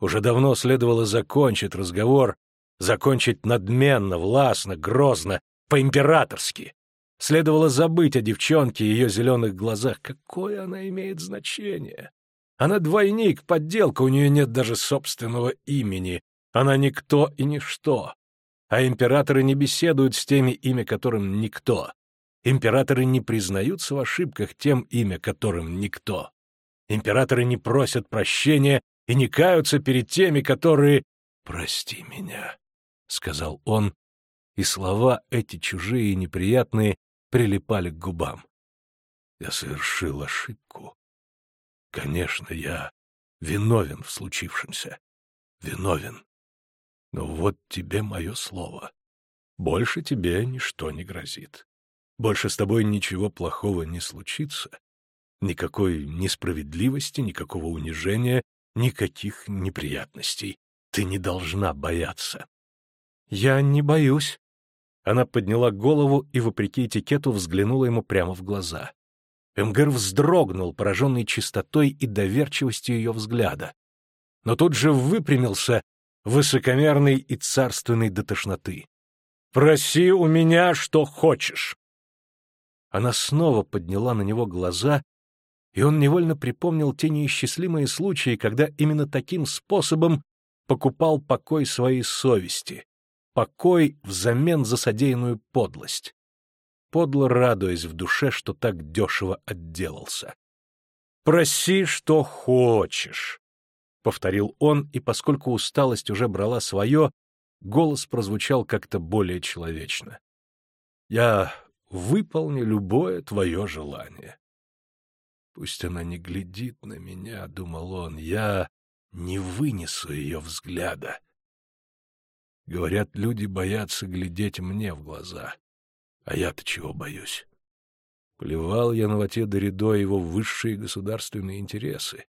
Уже давно следовало закончить разговор, закончить надменно, властно, грозно, по-императорски. Следовало забыть о девчонке и ее зеленых глазах. Какое она имеет значение? Она двойник, подделка, у нее нет даже собственного имени. Она никто и ничто. А императоры не беседуют с теми, имя которым никто. Императоры не признаются в ошибках тем, имя которым никто. Императоры не просят прощения и не каются перед теми, которые... «Прости меня», — сказал он, и слова эти чужие и неприятные прилипали к губам. Я совершил ошибку. Конечно, я виновен в случившемся. Виновен. Но вот тебе мое слово. Больше тебе ничто не грозит. Больше с тобой ничего плохого не случится. Никакой несправедливости, никакого унижения, никаких неприятностей. Ты не должна бояться. Я не боюсь. Она подняла голову и, вопреки этикету, взглянула ему прямо в глаза. Эмгер вздрогнул, пораженный чистотой и доверчивостью ее взгляда. Но тут же выпрямился, высокомерный и царственный до тошноты. «Проси у меня, что хочешь!» Она снова подняла на него глаза и он невольно припомнил те неисчислимые случаи, когда именно таким способом покупал покой своей совести, покой взамен за содеянную подлость, подло радуясь в душе, что так дешево отделался. «Проси, что хочешь», — повторил он, и поскольку усталость уже брала свое, голос прозвучал как-то более человечно. «Я выполню любое твое желание». Пусть она не глядит на меня, — думал он, — я не вынесу ее взгляда. Говорят, люди боятся глядеть мне в глаза. А я-то чего боюсь? Плевал я на Вате Доридо его высшие государственные интересы.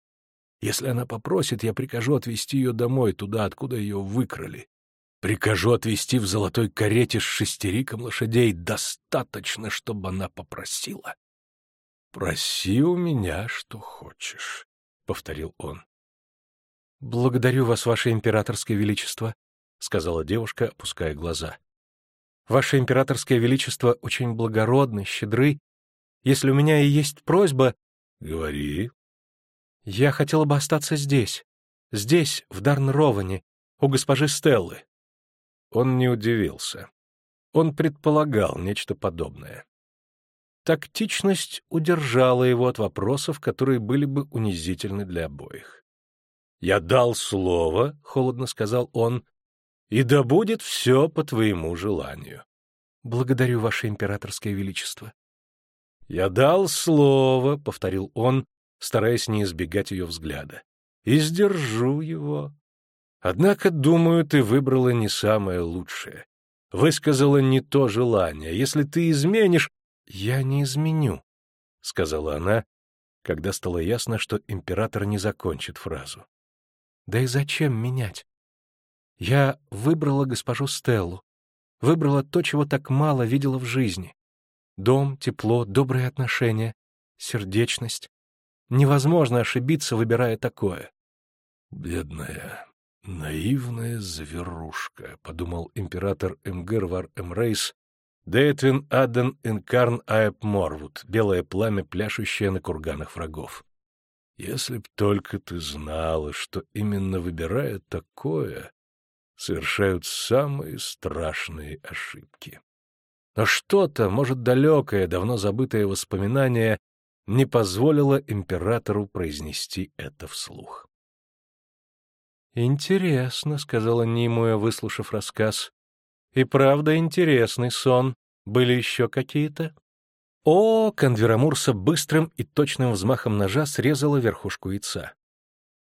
Если она попросит, я прикажу отвезти ее домой, туда, откуда ее выкрали. Прикажу отвезти в золотой карете с шестериком лошадей. Достаточно, чтобы она попросила. «Проси у меня, что хочешь», — повторил он. «Благодарю вас, ваше императорское величество», — сказала девушка, опуская глаза. «Ваше императорское величество очень благородны, щедры. Если у меня и есть просьба...» «Говори». «Я хотела бы остаться здесь, здесь, в Дарнроване, у госпожи Стеллы». Он не удивился. Он предполагал нечто подобное. Тактичность удержала его от вопросов, которые были бы унизительны для обоих. «Я дал слово», — холодно сказал он, — «и да будет все по твоему желанию». «Благодарю, ваше императорское величество». «Я дал слово», — повторил он, стараясь не избегать ее взгляда, — «и сдержу его. Однако, думаю, ты выбрала не самое лучшее, высказала не то желание. Если ты изменишь, «Я не изменю», — сказала она, когда стало ясно, что император не закончит фразу. «Да и зачем менять? Я выбрала госпожу Стеллу, выбрала то, чего так мало видела в жизни. Дом, тепло, добрые отношения, сердечность. Невозможно ошибиться, выбирая такое. «Бедная, наивная зверушка», — подумал император Эмгер Вар Эмрейс, Дейтвин Аден Инкарн Аэп Морвуд, белое пламя, пляшущее на курганах врагов. Если б только ты знала, что именно выбирая такое, совершают самые страшные ошибки. Но что-то, может, далекое, давно забытое воспоминание не позволило императору произнести это вслух. «Интересно», — сказала Нимуя, выслушав рассказ. «И правда интересный сон. Были еще какие-то?» О, Конверамурса быстрым и точным взмахом ножа срезала верхушку яйца.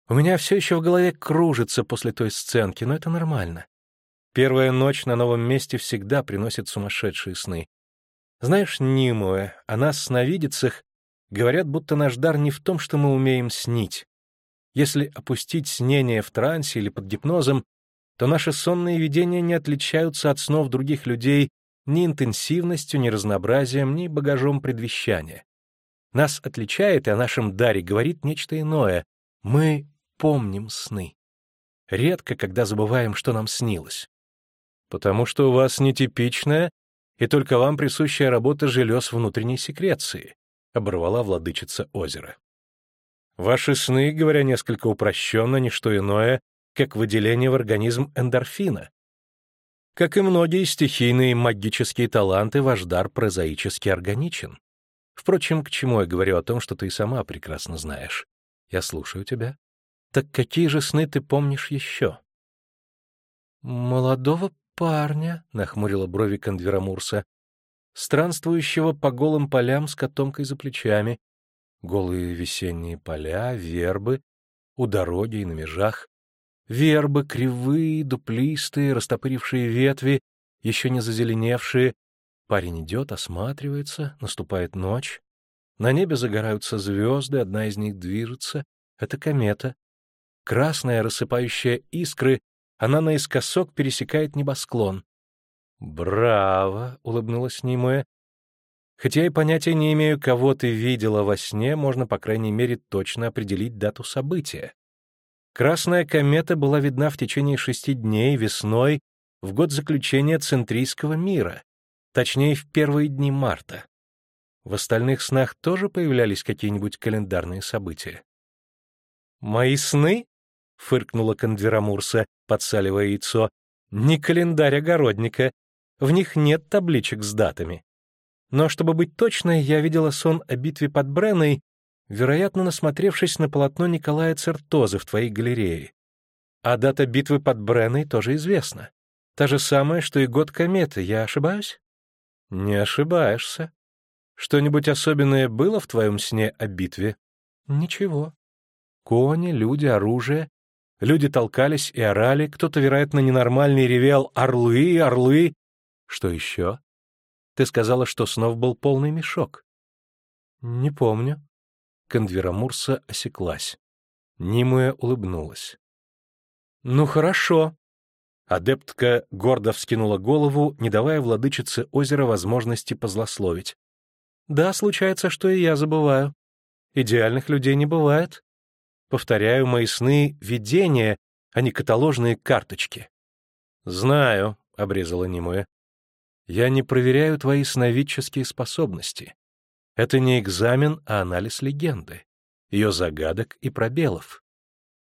У меня все еще в голове кружится после той сценки, но это нормально. Первая ночь на новом месте всегда приносит сумасшедшие сны. Знаешь, Нимуэ, о нас, сновидицах, говорят, будто наш дар не в том, что мы умеем снить. Если опустить снение в трансе или под гипнозом, то наши сонные видения не отличаются от снов других людей ни интенсивностью, ни разнообразием, ни багажом предвещания. Нас отличает и о нашем даре говорит нечто иное. Мы помним сны. Редко, когда забываем, что нам снилось. Потому что у вас нетипичная и только вам присущая работа желез внутренней секреции, оборвала владычица озера. Ваши сны, говоря несколько упрощенно, не что иное, как выделение в организм эндорфина, как и многие стихийные магические таланты, ваш дар прозаически органичен. Впрочем, к чему я говорю о том, что ты сама прекрасно знаешь? Я слушаю тебя. Так какие же сны ты помнишь еще? Молодого парня, — нахмурила брови Кондверамурса, странствующего по голым полям с котомкой за плечами, голые весенние поля, вербы, у дороги и на межах, Вербы кривые, дуплистые, растопырившие ветви, еще не зазеленевшие. Парень идет, осматривается, наступает ночь. На небе загораются звезды, одна из них движется. Это комета. Красная, рассыпающая искры, она наискосок пересекает небосклон. «Браво!» — улыбнулась Нимуэ. «Хотя и понятия не имею, кого ты видела во сне, можно, по крайней мере, точно определить дату события. Красная комета была видна в течение шести дней весной в год заключения Центрийского мира, точнее, в первые дни марта. В остальных снах тоже появлялись какие-нибудь календарные события. «Мои сны?» — фыркнула Кондверамурса, подсаливая яйцо. «Не календарь огородника. В них нет табличек с датами. Но, чтобы быть точной, я видела сон о битве под Бренной вероятно, насмотревшись на полотно Николая Цертозы в твоей галерее. А дата битвы под Бренной тоже известна. Та же самая, что и год кометы, я ошибаюсь? Не ошибаешься. Что-нибудь особенное было в твоем сне о битве? Ничего. Кони, люди, оружие. Люди толкались и орали, кто-то, вероятно, ненормальный ревел «Орлы, орлы!» Что еще? Ты сказала, что снов был полный мешок. Не помню. Кондверамурса осеклась. Нимуя улыбнулась. «Ну хорошо». Адептка гордо вскинула голову, не давая владычице озера возможности позлословить. «Да, случается, что и я забываю. Идеальных людей не бывает. Повторяю, мои сны — видения, а не каталожные карточки». «Знаю», — обрезала Нимуя. «Я не проверяю твои сновидческие способности. Это не экзамен, а анализ легенды, ее загадок и пробелов.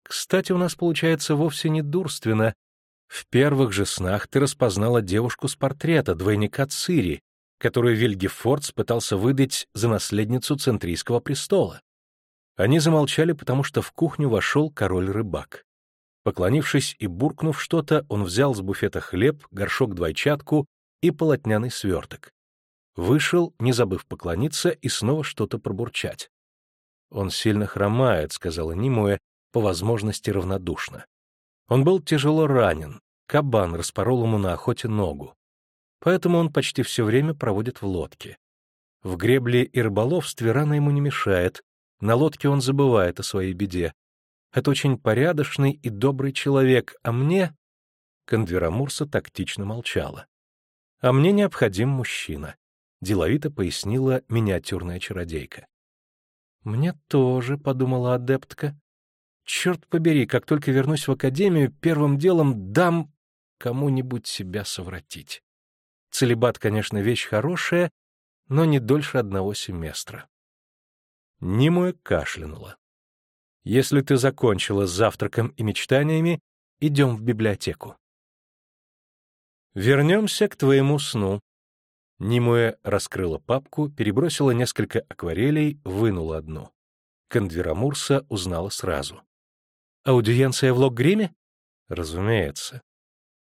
Кстати, у нас получается вовсе не дурственно. В первых же снах ты распознала девушку с портрета, двойника Цири, которую Вильгефордс пытался выдать за наследницу Центрийского престола. Они замолчали, потому что в кухню вошел король-рыбак. Поклонившись и буркнув что-то, он взял с буфета хлеб, горшок-двойчатку и полотняный сверток. Вышел, не забыв поклониться и снова что-то пробурчать. «Он сильно хромает», — сказала Нимуэ, по возможности равнодушно. Он был тяжело ранен, кабан распорол ему на охоте ногу. Поэтому он почти все время проводит в лодке. В гребле и рыболовстве рана ему не мешает, на лодке он забывает о своей беде. Это очень порядочный и добрый человек, а мне...» Кондверамурса тактично молчала. «А мне необходим мужчина. деловито пояснила миниатюрная чародейка. «Мне тоже», — подумала адептка. «Черт побери, как только вернусь в академию, первым делом дам кому-нибудь себя совратить. Целебат, конечно, вещь хорошая, но не дольше одного семестра». Нимуя кашлянула. «Если ты закончила с завтраком и мечтаниями, идем в библиотеку». «Вернемся к твоему сну», Нимуэ раскрыла папку, перебросила несколько акварелей, вынула одну. Кондверамурса узнала сразу. «Аудиенция в Локгриме?» «Разумеется.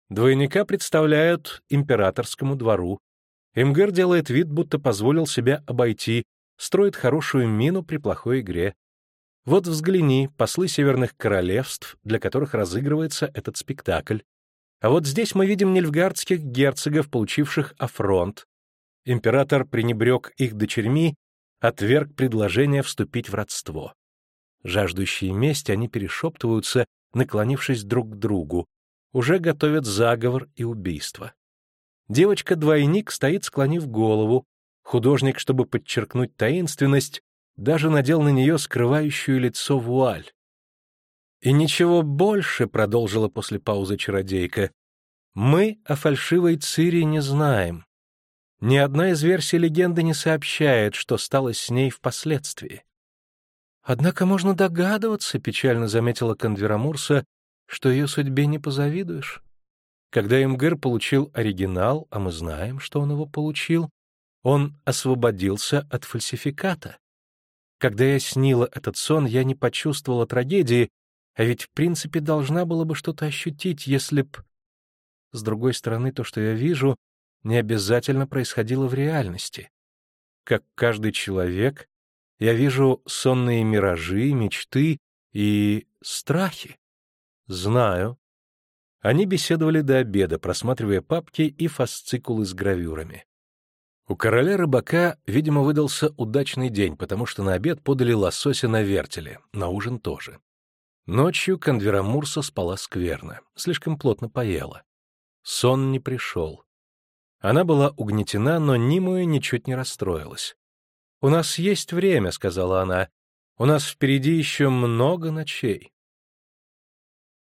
Двойника представляют императорскому двору. Имгер делает вид, будто позволил себя обойти, строит хорошую мину при плохой игре. Вот взгляни, послы северных королевств, для которых разыгрывается этот спектакль. А вот здесь мы видим нильфгардских герцогов, получивших афронт. Император пренебрег их дочерьми, отверг предложение вступить в родство. Жаждущие мести, они перешептываются, наклонившись друг к другу, уже готовят заговор и убийство. Девочка-двойник стоит, склонив голову, художник, чтобы подчеркнуть таинственность, даже надел на нее скрывающую лицо вуаль. «И ничего больше», — продолжила после паузы чародейка, — «мы о фальшивой Цири не знаем. Ни одна из версий легенды не сообщает, что стало с ней впоследствии. «Однако можно догадываться», — печально заметила Кондверамурса, «что ее судьбе не позавидуешь. Когда Имгыр получил оригинал, а мы знаем, что он его получил, он освободился от фальсификата. Когда я снила этот сон, я не почувствовала трагедии, а ведь в принципе должна была бы что-то ощутить, если б... С другой стороны, то, что я вижу, не обязательно происходило в реальности. Как каждый человек, я вижу сонные миражи, мечты и страхи. Знаю. Они беседовали до обеда, просматривая папки и фасцикулы с гравюрами. У короля-рыбака, видимо, выдался удачный день, потому что на обед подали лосося на вертеле, на ужин тоже. Ночью Кондверамурса спала скверно, слишком плотно поела. Сон не пришел. Она была угнетена, но Нимуя ничуть не расстроилась. «У нас есть время», — сказала она. «У нас впереди еще много ночей».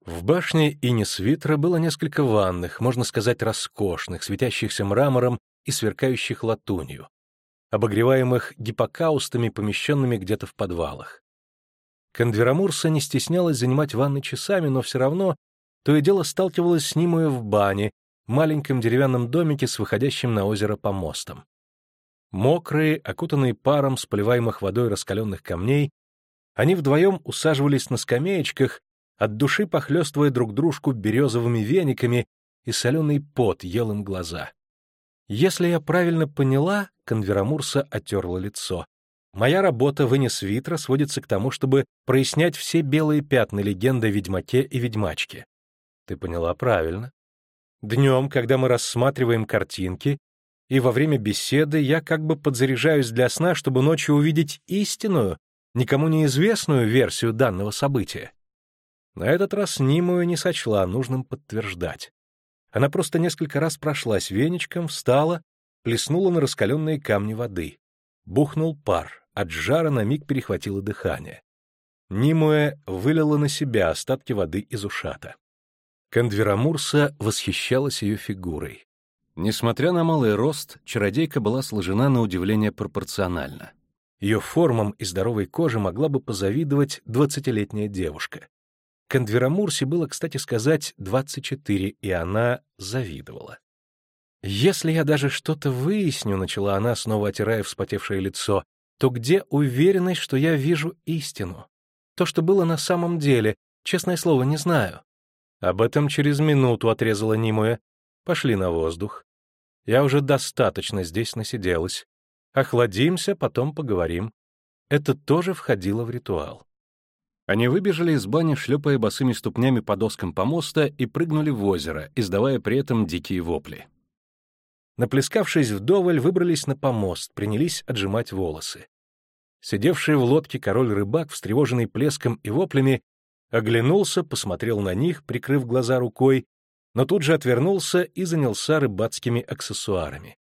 В башне Инисвитра было несколько ванных, можно сказать, роскошных, светящихся мрамором и сверкающих латунью, обогреваемых гиппокаустами, помещенными где-то в подвалах. Кондверамурса не стеснялась занимать ванны часами, но все равно то и дело сталкивалась с Нимуя в бане, маленьком деревянном домике с выходящим на озеро помостом. Мокрые, окутанные паром с поливаемых водой раскаленных камней, они вдвоем усаживались на скамеечках, от души похлестывая друг дружку березовыми вениками, и соленый пот ел им глаза. Если я правильно поняла, Конверамурса оттерла лицо. Моя работа в Инисвитра сводится к тому, чтобы прояснять все белые пятна легенды о ведьмаке и ведьмачке. Ты поняла правильно. Днем, когда мы рассматриваем картинки, и во время беседы я как бы подзаряжаюсь для сна, чтобы ночью увидеть истинную, никому неизвестную версию данного события. На этот раз Нимую не сочла нужным подтверждать. Она просто несколько раз прошлась веничком, встала, плеснула на раскаленные камни воды. Бухнул пар, от жара на миг перехватило дыхание. Нимуэ вылила на себя остатки воды из ушата. Кандверамурса восхищалась ее фигурой. Несмотря на малый рост, чародейка была сложена на удивление пропорционально. Ее формам и здоровой коже могла бы позавидовать двадцатилетняя девушка. Кандверамурсе было, кстати сказать, двадцать четыре, и она завидовала. «Если я даже что-то выясню», — начала она, снова отирая вспотевшее лицо, «то где уверенность, что я вижу истину? То, что было на самом деле, честное слово, не знаю. Об этом через минуту отрезала Нимуя. Пошли на воздух. Я уже достаточно здесь насиделась. Охладимся, потом поговорим. Это тоже входило в ритуал. Они выбежали из бани, шлепая босыми ступнями по доскам помоста, и прыгнули в озеро, издавая при этом дикие вопли. Наплескавшись вдоволь, выбрались на помост, принялись отжимать волосы. Сидевший в лодке король-рыбак, встревоженный плеском и воплями, оглянулся, посмотрел на них, прикрыв глаза рукой, но тут же отвернулся и занялся рыбацкими аксессуарами.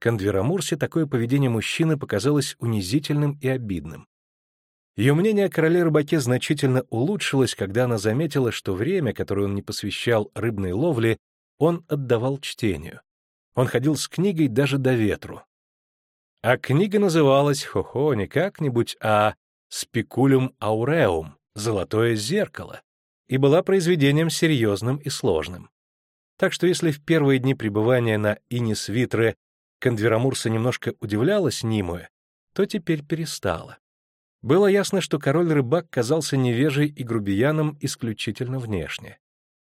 Кондверамурсе такое поведение мужчины показалось унизительным и обидным. Ее мнение о короле-рыбаке значительно улучшилось, когда она заметила, что время, которое он не посвящал рыбной ловле, он отдавал чтению. Он ходил с книгой даже до ветру. А книга называлась, хо-хо, не как-нибудь, а «Спекулюм ауреум» — «Золотое зеркало», и была произведением серьезным и сложным. Так что если в первые дни пребывания на Инис Витре Кондверамурса немножко удивлялась Нимуэ, то теперь перестала. Было ясно, что король-рыбак казался невежей и грубияном исключительно внешне.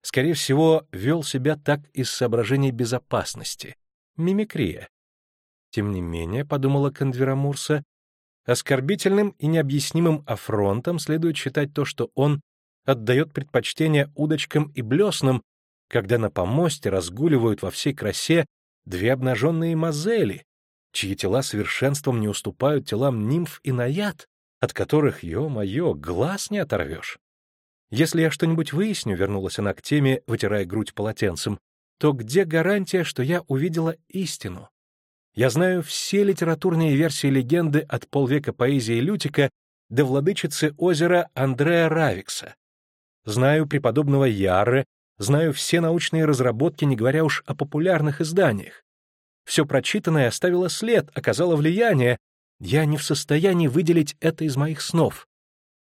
Скорее всего, вел себя так из соображений безопасности. Мимикрия. Тем не менее, подумала Кондверамурса, оскорбительным и необъяснимым афронтом следует считать то, что он отдает предпочтение удочкам и блеснам, когда на помосте разгуливают во всей красе две обнаженные мазели, чьи тела совершенством не уступают телам нимф и наяд, от которых, ё-моё, глаз не оторвешь. Если я что-нибудь выясню, — вернулась она к теме, вытирая грудь полотенцем, то где гарантия, что я увидела истину? Я знаю все литературные версии легенды от полвека поэзии Лютика до владычицы озера Андреа Равикса. Знаю преподобного Ярре, знаю все научные разработки, не говоря уж о популярных изданиях. Все прочитанное оставило след, оказало влияние, я не в состоянии выделить это из моих снов.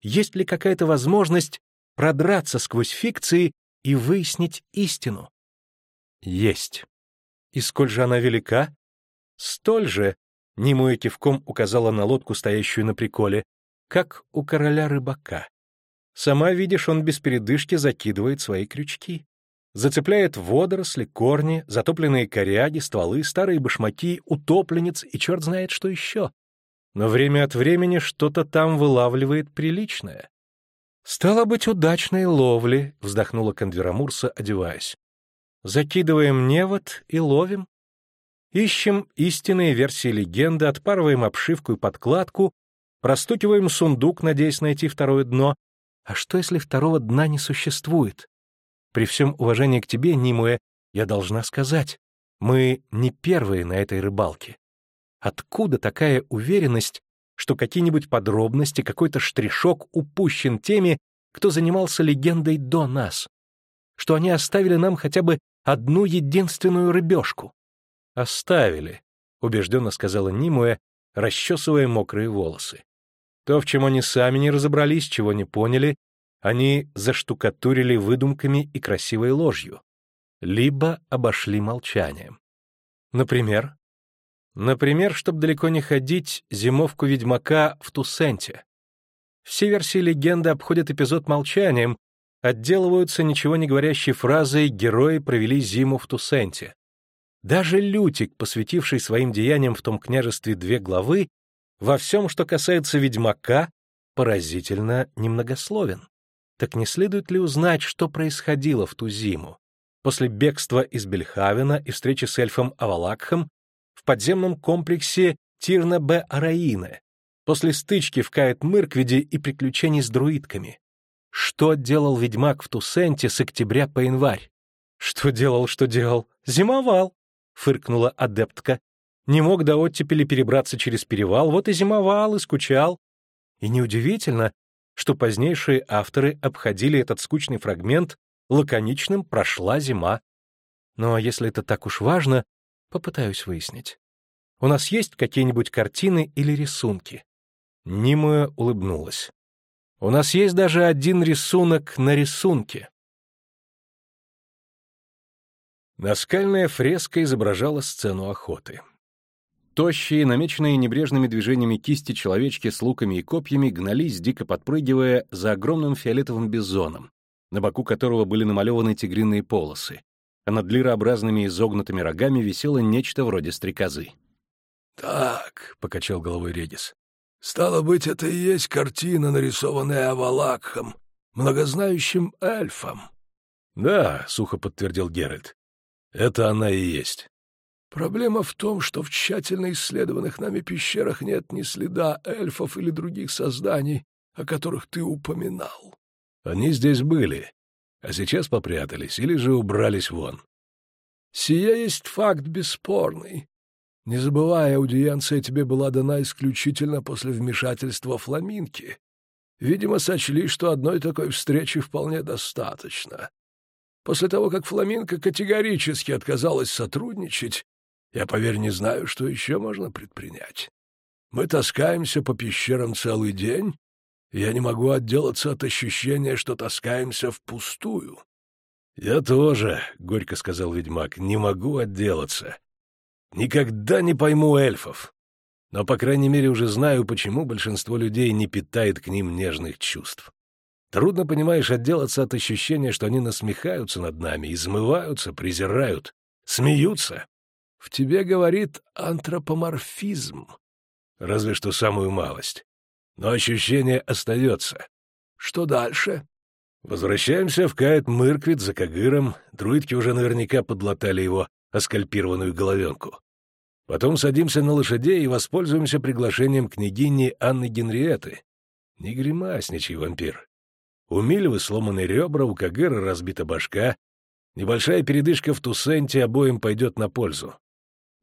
Есть ли какая-то возможность продраться сквозь фикции и выяснить истину? Есть. И сколь же она велика? Столь же, Нимуя кивком указала на лодку, стоящую на приколе, как у короля рыбака. Сама видишь, он без передышки закидывает свои крючки. Зацепляет водоросли, корни, затопленные коряги, стволы, старые башмаки, утопленниц и черт знает что еще но время от времени что-то там вылавливает приличное. «Стало быть, удачной ловли», — вздохнула Кондверамурса, одеваясь. «Закидываем невод и ловим. Ищем истинные версии легенды, отпарываем обшивку и подкладку, простукиваем сундук, надеясь найти второе дно. А что, если второго дна не существует? При всем уважении к тебе, Нимуэ, я должна сказать, мы не первые на этой рыбалке. Откуда такая уверенность, что какие-нибудь подробности, какой-то штришок упущен теми, кто занимался легендой до нас? Что они оставили нам хотя бы одну единственную рыбешку? «Оставили», — убежденно сказала Нимуэ, расчесывая мокрые волосы. То, в чем они сами не разобрались, чего не поняли, они заштукатурили выдумками и красивой ложью, либо обошли молчанием. Например, Например, чтобы далеко не ходить, зимовку ведьмака в Тусенте. Все версии легенды обходят эпизод молчанием, отделываются ничего не говорящей фразой «герои провели зиму в Тусенте». Даже Лютик, посвятивший своим деяниям в том княжестве две главы, во всем, что касается ведьмака, поразительно немногословен. Так не следует ли узнать, что происходило в ту зиму? После бегства из Бельхавена и встречи с эльфом Авалакхом в подземном комплексе Тирна-Б-Араина, после стычки в Каэт-Мырквиде и приключений с друидками. Что делал ведьмак в Тусенте с октября по январь? Что делал, что делал? Зимовал, — фыркнула адептка. Не мог до оттепели перебраться через перевал, вот и зимовал, и скучал. И неудивительно, что позднейшие авторы обходили этот скучный фрагмент лаконичным «прошла зима». Но если это так уж важно, Попытаюсь выяснить. У нас есть какие-нибудь картины или рисунки?» Нимуя улыбнулась. «У нас есть даже один рисунок на рисунке». Наскальная фреска изображала сцену охоты. Тощие, намеченные небрежными движениями кисти человечки с луками и копьями гнались, дико подпрыгивая, за огромным фиолетовым бизоном, на боку которого были намалеваны тигриные полосы, а над лирообразными изогнутыми рогами висело нечто вроде стрекозы. «Так», — покачал головой Редис, — «стало быть, это и есть картина, нарисованная Авалакхом, многознающим эльфом». «Да», — сухо подтвердил Геральт, — «это она и есть». «Проблема в том, что в тщательно исследованных нами пещерах нет ни следа эльфов или других созданий, о которых ты упоминал». «Они здесь были, а сейчас попрятались или же убрались вон. Сие есть факт бесспорный. Не забывай, аудиенция тебе была дана исключительно после вмешательства Фламинки. Видимо, сочли, что одной такой встречи вполне достаточно. После того, как Фламинка категорически отказалась сотрудничать, я, поверь, не знаю, что еще можно предпринять. Мы таскаемся по пещерам целый день, и я не могу отделаться от ощущения, что таскаемся впустую. — Я тоже, — горько сказал ведьмак, — не могу отделаться. Никогда не пойму эльфов. Но, по крайней мере, уже знаю, почему большинство людей не питает к ним нежных чувств. Трудно, понимаешь, отделаться от ощущения, что они насмехаются над нами, измываются, презирают, смеются. В тебе говорит антропоморфизм. Разве что самую малость. Но ощущение остается. Что дальше? Возвращаемся в Каэт Мырквит за Кагыром. Друидки уже наверняка подлатали его оскальпированную головенку. Потом садимся на лошадей и воспользуемся приглашением княгини Анны Генриеты. Не гримасничай, вампир. У Мильвы сломаны ребра, у Кагыра разбита башка. Небольшая передышка в Тусенте обоим пойдет на пользу.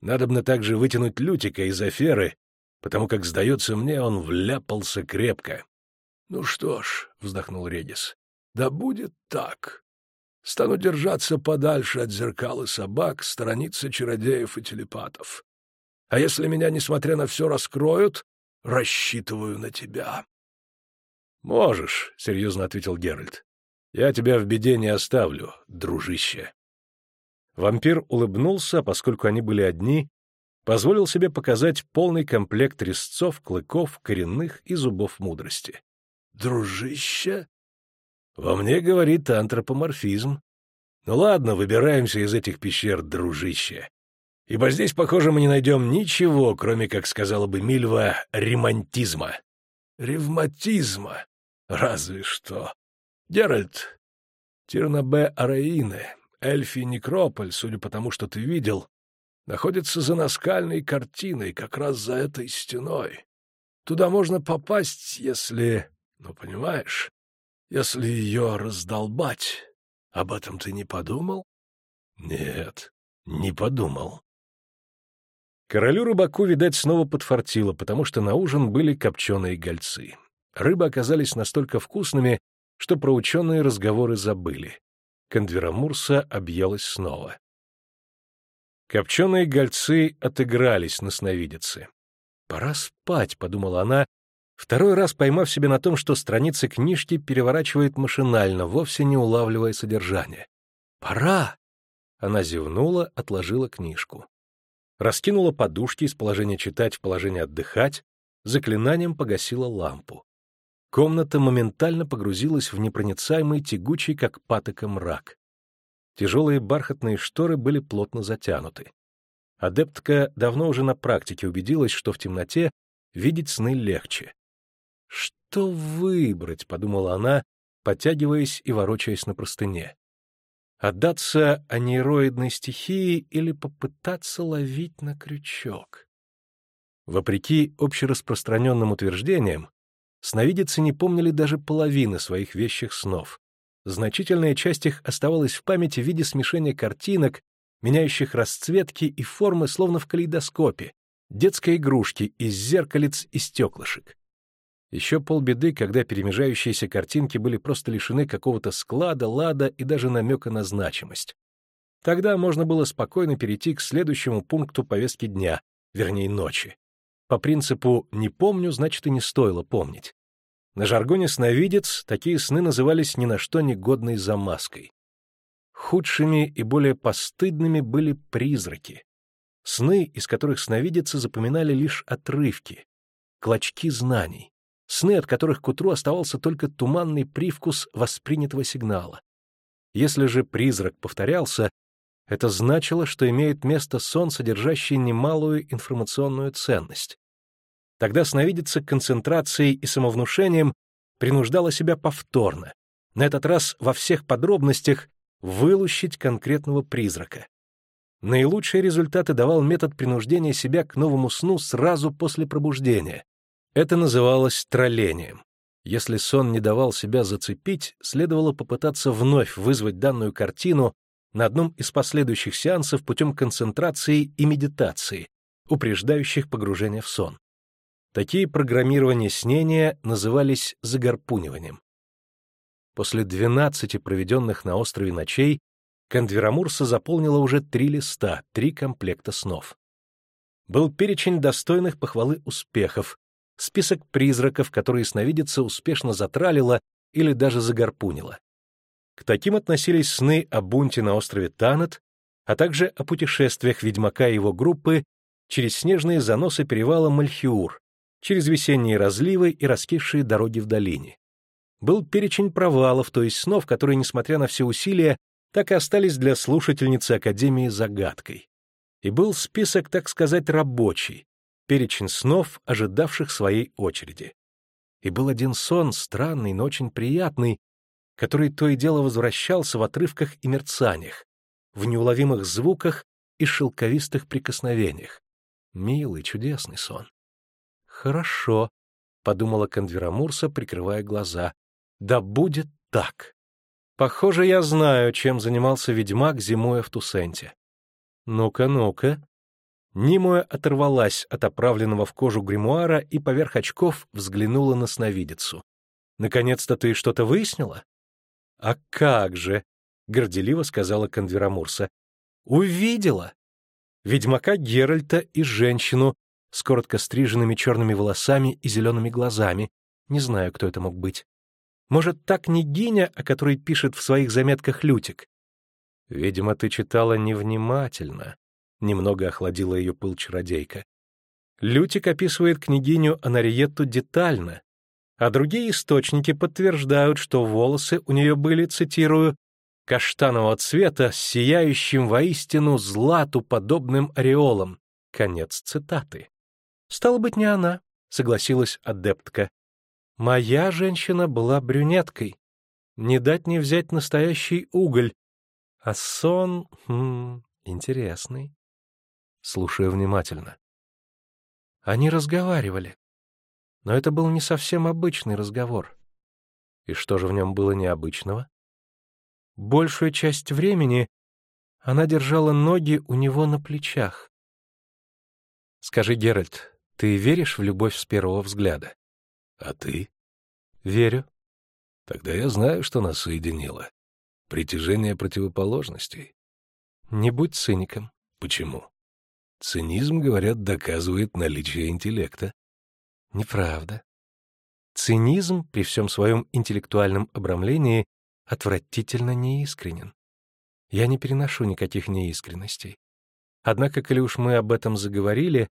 Надобно также вытянуть Лютика из аферы, потому как, сдается мне, он вляпался крепко. — Ну что ж, — вздохнул Редис, — да будет так. Стану держаться подальше от зеркал и собак, сторониться чародеев и телепатов. А если меня, несмотря на все, раскроют, рассчитываю на тебя. — Можешь, — серьезно ответил Геральт. — Я тебя в беде не оставлю, дружище. Вампир улыбнулся, поскольку они были одни, позволил себе показать полный комплект резцов, клыков, коренных и зубов мудрости. «Дружище?» «Во мне говорит антропоморфизм. Ну ладно, выбираемся из этих пещер, дружище. Ибо здесь, похоже, мы не найдем ничего, кроме, как сказала бы Мильва, ремонтизма». «Ревматизма? Разве что. Геральт, Тирнабе Араины, Эльфий некрополь, судя по тому, что ты видел, находится за наскальной картиной, как раз за этой стеной. Туда можно попасть, если... Ну, понимаешь, если ее раздолбать. Об этом ты не подумал? Нет, не подумал. Королю рыбаку, видать, снова подфартило, потому что на ужин были копченые гольцы. Рыбы оказались настолько вкусными, что про ученые разговоры забыли. Кондвера Мурса объелась снова. Копченые гольцы отыгрались на сновидице. «Пора спать», — подумала она, второй раз поймав себя на том, что страницы книжки переворачивает машинально, вовсе не улавливая содержание. «Пора!» Она зевнула, отложила книжку. Раскинула подушки из положения читать в положение отдыхать, заклинанием погасила лампу. Комната моментально погрузилась в непроницаемый, тягучий, как патока, мрак. Тяжелые бархатные шторы были плотно затянуты. Адептка давно уже на практике убедилась, что в темноте видеть сны легче. «Что выбрать?» — подумала она, подтягиваясь и ворочаясь на простыне. «Отдаться анейроидной стихии или попытаться ловить на крючок?» Вопреки общераспространенным утверждениям, Сновидицы не помнили даже половины своих вещих снов. Значительная часть их оставалась в памяти в виде смешения картинок, меняющих расцветки и формы, словно в калейдоскопе, детской игрушки из зеркалец и стеклышек. Еще полбеды, когда перемежающиеся картинки были просто лишены какого-то склада, лада и даже намека на значимость. Тогда можно было спокойно перейти к следующему пункту повестки дня, вернее, ночи. По принципу «не помню, значит, и не стоило помнить». На жаргоне сновидец такие сны назывались ни на что негодной замазкой. Худшими и более постыдными были призраки. Сны, из которых сновидицы запоминали лишь отрывки, клочки знаний, сны, от которых к утру оставался только туманный привкус воспринятого сигнала. Если же призрак повторялся, это значило, что имеет место сон, содержащий немалую информационную ценность. Тогда сновидица концентрацией и самовнушением принуждала себя повторно, на этот раз во всех подробностях, вылущить конкретного призрака. Наилучшие результаты давал метод принуждения себя к новому сну сразу после пробуждения. Это называлось троллением. Если сон не давал себя зацепить, следовало попытаться вновь вызвать данную картину на одном из последующих сеансов путем концентрации и медитации, упреждающих погружение в сон. Такие программирования снения назывались загарпуниванием. После 12 проведенных на острове ночей Кандверамурса заполнила уже три листа, три комплекта снов. Был перечень достойных похвалы успехов, список призраков, которые сновидица успешно затралила или даже загарпунила. К таким относились сны о бунте на острове Танат, а также о путешествиях ведьмака и его группы через снежные заносы перевала Мальхиур, через весенние разливы и раскисшие дороги в долине. Был перечень провалов, то есть снов, которые, несмотря на все усилия, так и остались для слушательницы Академии загадкой. И был список, так сказать, рабочий, перечень снов, ожидавших своей очереди. И был один сон, странный, но очень приятный, который то и дело возвращался в отрывках и мерцаниях, в неуловимых звуках и шелковистых прикосновениях. Милый, чудесный сон. «Хорошо», — подумала Кондверамурса, прикрывая глаза. «Да будет так. Похоже, я знаю, чем занимался ведьмак, зимуя в Тусенте. Ну-ка, ну-ка». Нимуя оторвалась от оправленного в кожу гримуара и поверх очков взглянула на сновидицу. «Наконец-то ты что-то выяснила?» «А как же!» — горделиво сказала Кондверамурса. «Увидела! Ведьмака Геральта и женщину с коротко стриженными черными волосами и зелеными глазами. Не знаю, кто это мог быть. Может, та княгиня, о которой пишет в своих заметках Лютик? Видимо, ты читала невнимательно. Немного охладила ее пыл чародейка. Лютик описывает княгиню Анариетту детально, а другие источники подтверждают, что волосы у нее были, цитирую, каштанового цвета с сияющим воистину злату подобным ореолом. Конец цитаты. Стало быть, не она, согласилась адептка. Моя женщина была брюнеткой. Не дать не взять настоящий уголь. А сон... Хм, интересный. Слушаю внимательно. Они разговаривали. Но это был не совсем обычный разговор. И что же в нем было необычного? Большую часть времени она держала ноги у него на плечах. «Скажи, Геральт, ты веришь в любовь с первого взгляда?» «А ты?» «Верю». «Тогда я знаю, что нас соединило. Притяжение противоположностей». «Не будь циником». «Почему?» «Цинизм, говорят, доказывает наличие интеллекта». Неправда. Цинизм при всем своем интеллектуальном обрамлении отвратительно неискренен. Я не переношу никаких неискренностей. Однако, коли уж мы об этом заговорили,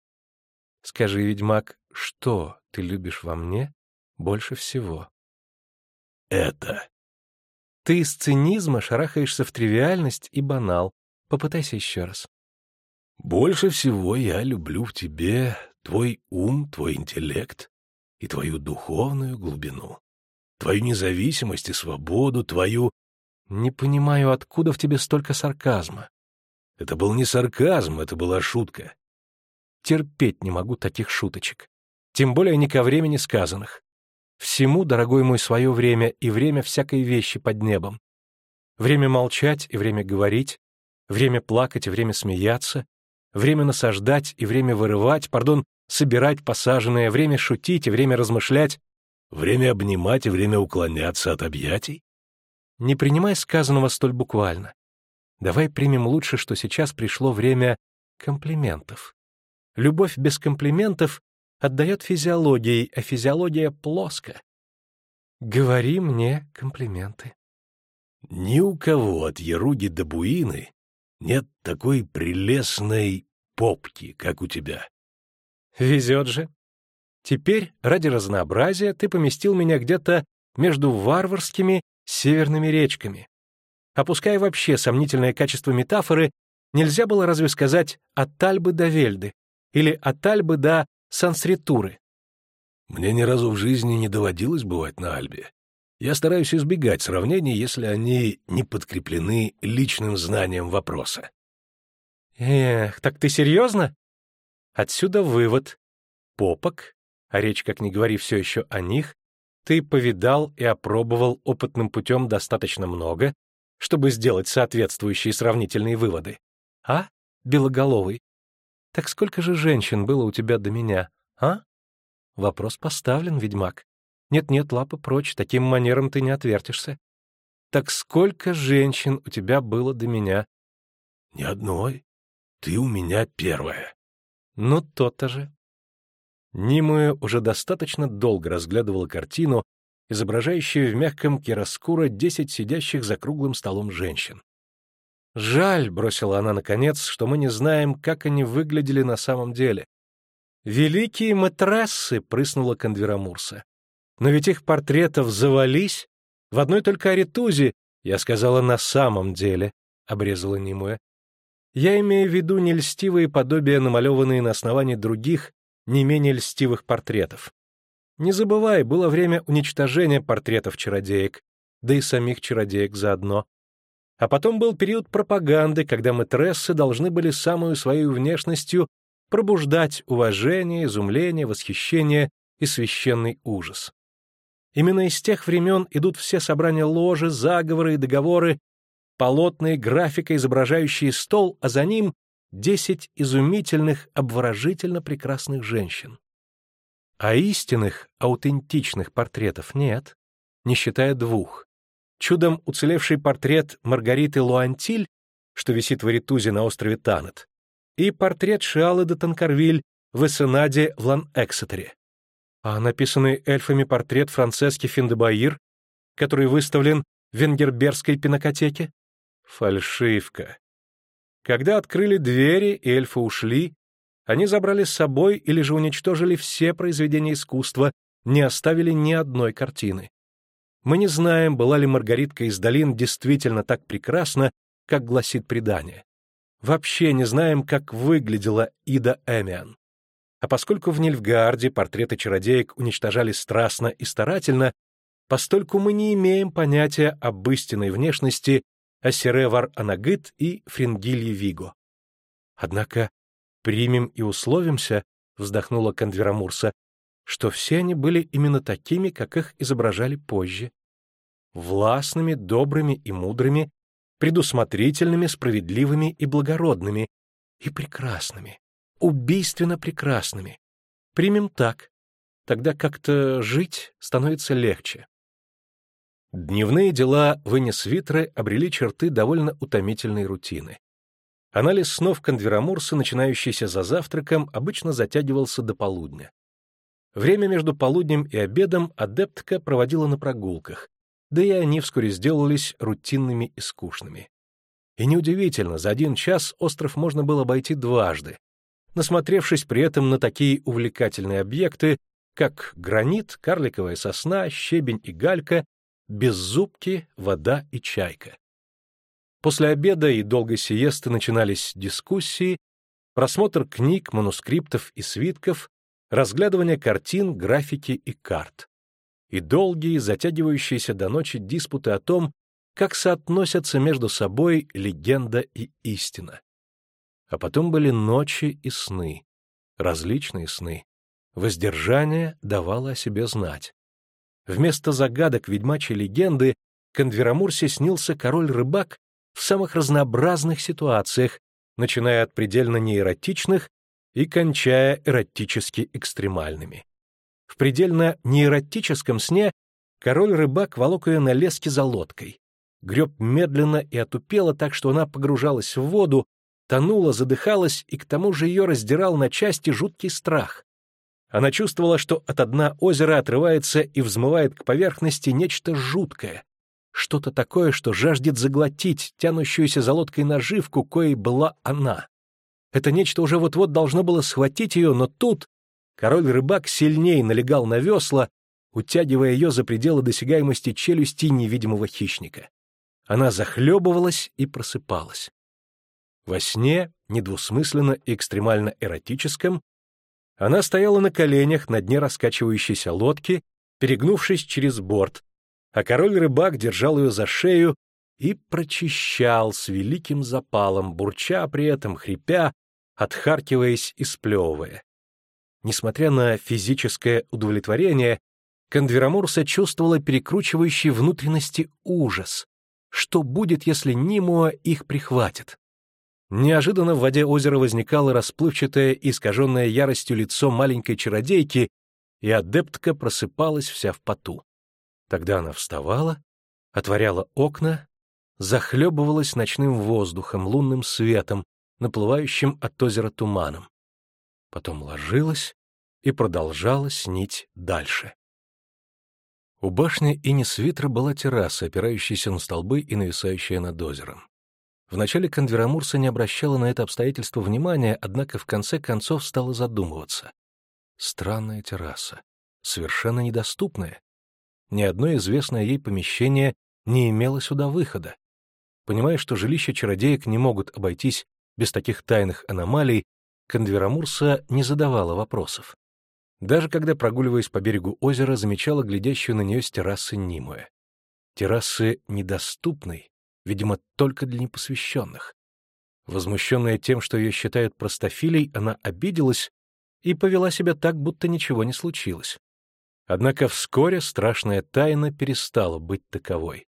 скажи, ведьмак, что ты любишь во мне больше всего? Это. Ты из цинизма шарахаешься в тривиальность и банал. Попытайся еще раз. Больше всего я люблю в тебе твой ум, твой интеллект и твою духовную глубину, твою независимость и свободу, твою... Не понимаю, откуда в тебе столько сарказма. Это был не сарказм, это была шутка. Терпеть не могу таких шуточек. Тем более не ко времени сказанных. Всему, дорогой мой, свое время и время всякой вещи под небом. Время молчать и время говорить, время плакать и время смеяться, время насаждать и время вырывать, пардон, собирать посаженное, время шутить и время размышлять, время обнимать и время уклоняться от объятий? Не принимай сказанного столь буквально. Давай примем лучше, что сейчас пришло время комплиментов. Любовь без комплиментов отдает физиологией, а физиология плоско. Говори мне комплименты. Ни у кого от Яруги до Буины нет такой прелестной попки, как у тебя. Везет же. Теперь, ради разнообразия, ты поместил меня где-то между варварскими северными речками. Опуская вообще сомнительное качество метафоры, нельзя было разве сказать «от Тальбы до Вельды» или «от Тальбы до Сансритуры». Мне ни разу в жизни не доводилось бывать на Альбе. Я стараюсь избегать сравнений, если они не подкреплены личным знанием вопроса. Эх, так ты серьезно? Отсюда вывод. Попок, а речь, как ни говори, все еще о них, ты повидал и опробовал опытным путем достаточно много, чтобы сделать соответствующие сравнительные выводы. А, белоголовый? Так сколько же женщин было у тебя до меня, а? Вопрос поставлен, ведьмак. Нет-нет, лапы прочь, таким манером ты не отвертишься. Так сколько женщин у тебя было до меня? Ни одной. Ты у меня первая. Ну, то-то же. Нимуя уже достаточно долго разглядывала картину, изображающую в мягком кироскуро десять сидящих за круглым столом женщин. «Жаль», — бросила она наконец, — «что мы не знаем, как они выглядели на самом деле». «Великие матрессы», — прыснула Кондверамурса. «Но ведь их портретов завались. В одной только Аритузе, я сказала, на самом деле», — обрезала Нимуя. «Я имею в виду не льстивые подобия, намалеванные на основании других, не менее льстивых портретов. Не забывай, было время уничтожения портретов чародеек, да и самих чародеек заодно. А потом был период пропаганды, когда мэтрессы должны были самую свою внешностью пробуждать уважение, изумление, восхищение и священный ужас. Именно из тех времен идут все собрания ложи, заговоры и договоры, полотные, графика, изображающие стол, а за ним десять изумительных, обворожительно прекрасных женщин. А истинных, аутентичных портретов нет, не считая двух, чудом уцелевший портрет Маргариты Луантиль, что висит в Аритузе на острове Танет, и портрет Шиалы де Танкарвиль в Эссенаде в Лан-Эксетере. А написанный эльфами портрет Францески Финдебаир, который выставлен в Венгербергской пинокотеке? Фальшивка. Когда открыли двери и эльфы ушли, они забрали с собой или же уничтожили все произведения искусства, не оставили ни одной картины. Мы не знаем, была ли Маргаритка из долин действительно так прекрасна, как гласит предание. Вообще не знаем, как выглядела Ида Эмиан. А поскольку в Нильфгаарде портреты чародеек уничтожали страстно и старательно, постольку мы не имеем понятия об истинной внешности Ассеревар Анагыт и Фрингильи Виго. Однако примем и условимся, вздохнула Кандверамурса, что все они были именно такими, как их изображали позже. Властными, добрыми и мудрыми, предусмотрительными, справедливыми и благородными, и прекрасными, убийственно прекрасными. Примем так, тогда как-то жить становится легче. Дневные дела в Энисвитре обрели черты довольно утомительной рутины. Анализ снов Кондверамурса, начинающийся за завтраком, обычно затягивался до полудня. Время между полуднем и обедом адептка проводила на прогулках, да и они вскоре сделались рутинными и скучными. И неудивительно, за один час остров можно было обойти дважды, насмотревшись при этом на такие увлекательные объекты, как гранит, карликовая сосна, щебень и галька, беззубки, вода и чайка. После обеда и долгой сиесты начинались дискуссии, просмотр книг, манускриптов и свитков, разглядывание картин, графики и карт. И долгие, затягивающиеся до ночи диспуты о том, как соотносятся между собой легенда и истина. А потом были ночи и сны, различные сны. Воздержание давало о себе знать. Вместо загадок ведьмачьей легенды Кондверамурсе снился король-рыбак в самых разнообразных ситуациях, начиная от предельно неэротичных и кончая эротически экстремальными. В предельно неэротическом сне король-рыбак волок ее на леске за лодкой. Греб медленно и отупело так, что она погружалась в воду, тонула, задыхалась, и к тому же ее раздирал на части жуткий страх. Она чувствовала, что от дна озера отрывается и взмывает к поверхности нечто жуткое, что-то такое, что жаждет заглотить тянущуюся за лодкой наживку, коей была она. Это нечто уже вот-вот должно было схватить ее, но тут король-рыбак сильнее налегал на весла, утягивая ее за пределы досягаемости челюсти невидимого хищника. Она захлебывалась и просыпалась. Во сне, недвусмысленно и экстремально эротическом, она стояла на коленях на дне раскачивающейся лодки, перегнувшись через борт, а король-рыбак держал ее за шею и прочищал с великим запалом, бурча при этом, хрипя, отхаркиваясь и сплевывая. Несмотря на физическое удовлетворение, Кондверамурса чувствовала перекручивающий внутренности ужас. Что будет, если Нимуа их прихватит? Неожиданно в воде озера возникало расплывчатое, искаженное яростью лицо маленькой чародейки, и адептка просыпалась вся в поту. Тогда она вставала, отворяла окна, захлебывалась ночным воздухом, лунным светом, наплывающим от озера туманом. Потом ложилась и продолжала снить дальше. У башни Инисвитра была терраса, опирающаяся на столбы и нависающая над озером. Вначале Кондверамурса не обращала на это обстоятельство внимания, однако в конце концов стала задумываться. Странная терраса, совершенно недоступная. Ни одно известное ей помещение не имело сюда выхода. Понимая, что жилища чародеек не могут обойтись без таких тайных аномалий, Кондверамурса не задавала вопросов. Даже когда, прогуливаясь по берегу озера, замечала глядящую на нее с террасы Нимуэ. Террасы недоступной, видимо, только для непосвященных. Возмущенная тем, что ее считают простофилей, она обиделась и повела себя так, будто ничего не случилось. Однако вскоре страшная тайна перестала быть таковой.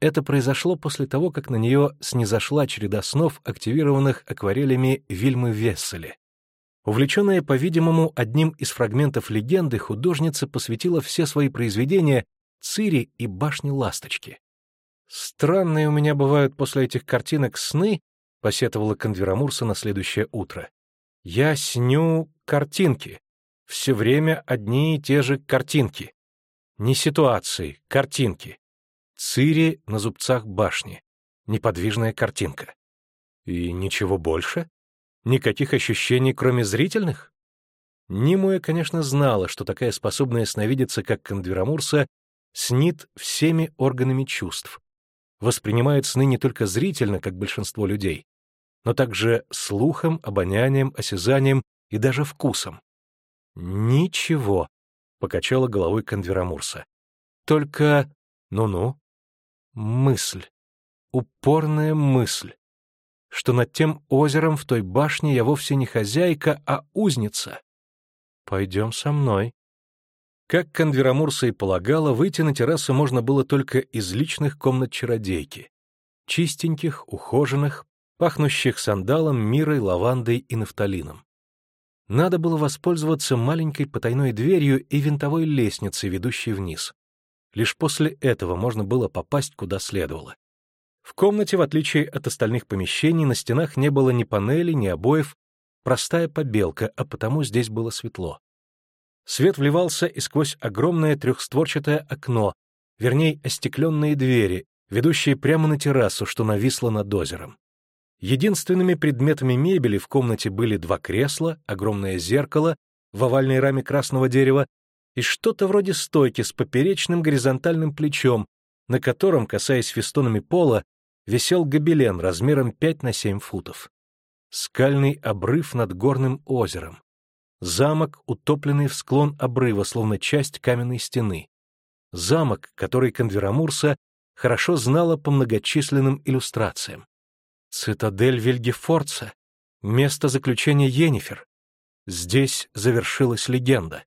Это произошло после того, как на нее снизошла череда снов, активированных акварелями Вильмы Весселе. Увлеченная, по-видимому, одним из фрагментов легенды, художница посвятила все свои произведения Цири и башне Ласточки. «Странные у меня бывают после этих картинок сны», — посетовала Конверамурса на следующее утро. «Я сню картинки. Все время одни и те же картинки. Не ситуации, картинки. Цири на зубцах башни. Неподвижная картинка. И ничего больше? Никаких ощущений, кроме зрительных? Нимуя, конечно, знала, что такая способная сновидица, как Кондверамурса, снит всеми органами чувств, воспринимает сны не только зрительно, как большинство людей, но также слухом, обонянием, осязанием и даже вкусом. «Ничего», — покачала головой Кондверамурса. «Только... ну-ну, мысль, упорная мысль, что над тем озером в той башне я вовсе не хозяйка, а узница. Пойдем со мной. Как Конверамурса и полагала, выйти на террасу можно было только из личных комнат чародейки. Чистеньких, ухоженных, пахнущих сандалом, мирой, лавандой и нафталином. Надо было воспользоваться маленькой потайной дверью и винтовой лестницей, ведущей вниз. Лишь после этого можно было попасть куда следовало. В комнате, в отличие от остальных помещений, на стенах не было ни панелей, ни обоев, простая побелка, а потому здесь было светло. Свет вливался и сквозь огромное трехстворчатое окно, вернее, остекленные двери, ведущие прямо на террасу, что нависло над озером. Единственными предметами мебели в комнате были два кресла, огромное зеркало в овальной раме красного дерева и что-то вроде стойки с поперечным горизонтальным плечом, на котором, касаясь фестонами пола, висел гобелен размером 5 на 7 футов. Скальный обрыв над горным озером. Замок, утопленный в склон обрыва, словно часть каменной стены. Замок, который Конверамурса хорошо знала по многочисленным иллюстрациям. Цитадель Вильгефорца, место заключения Йеннифер. Здесь завершилась легенда.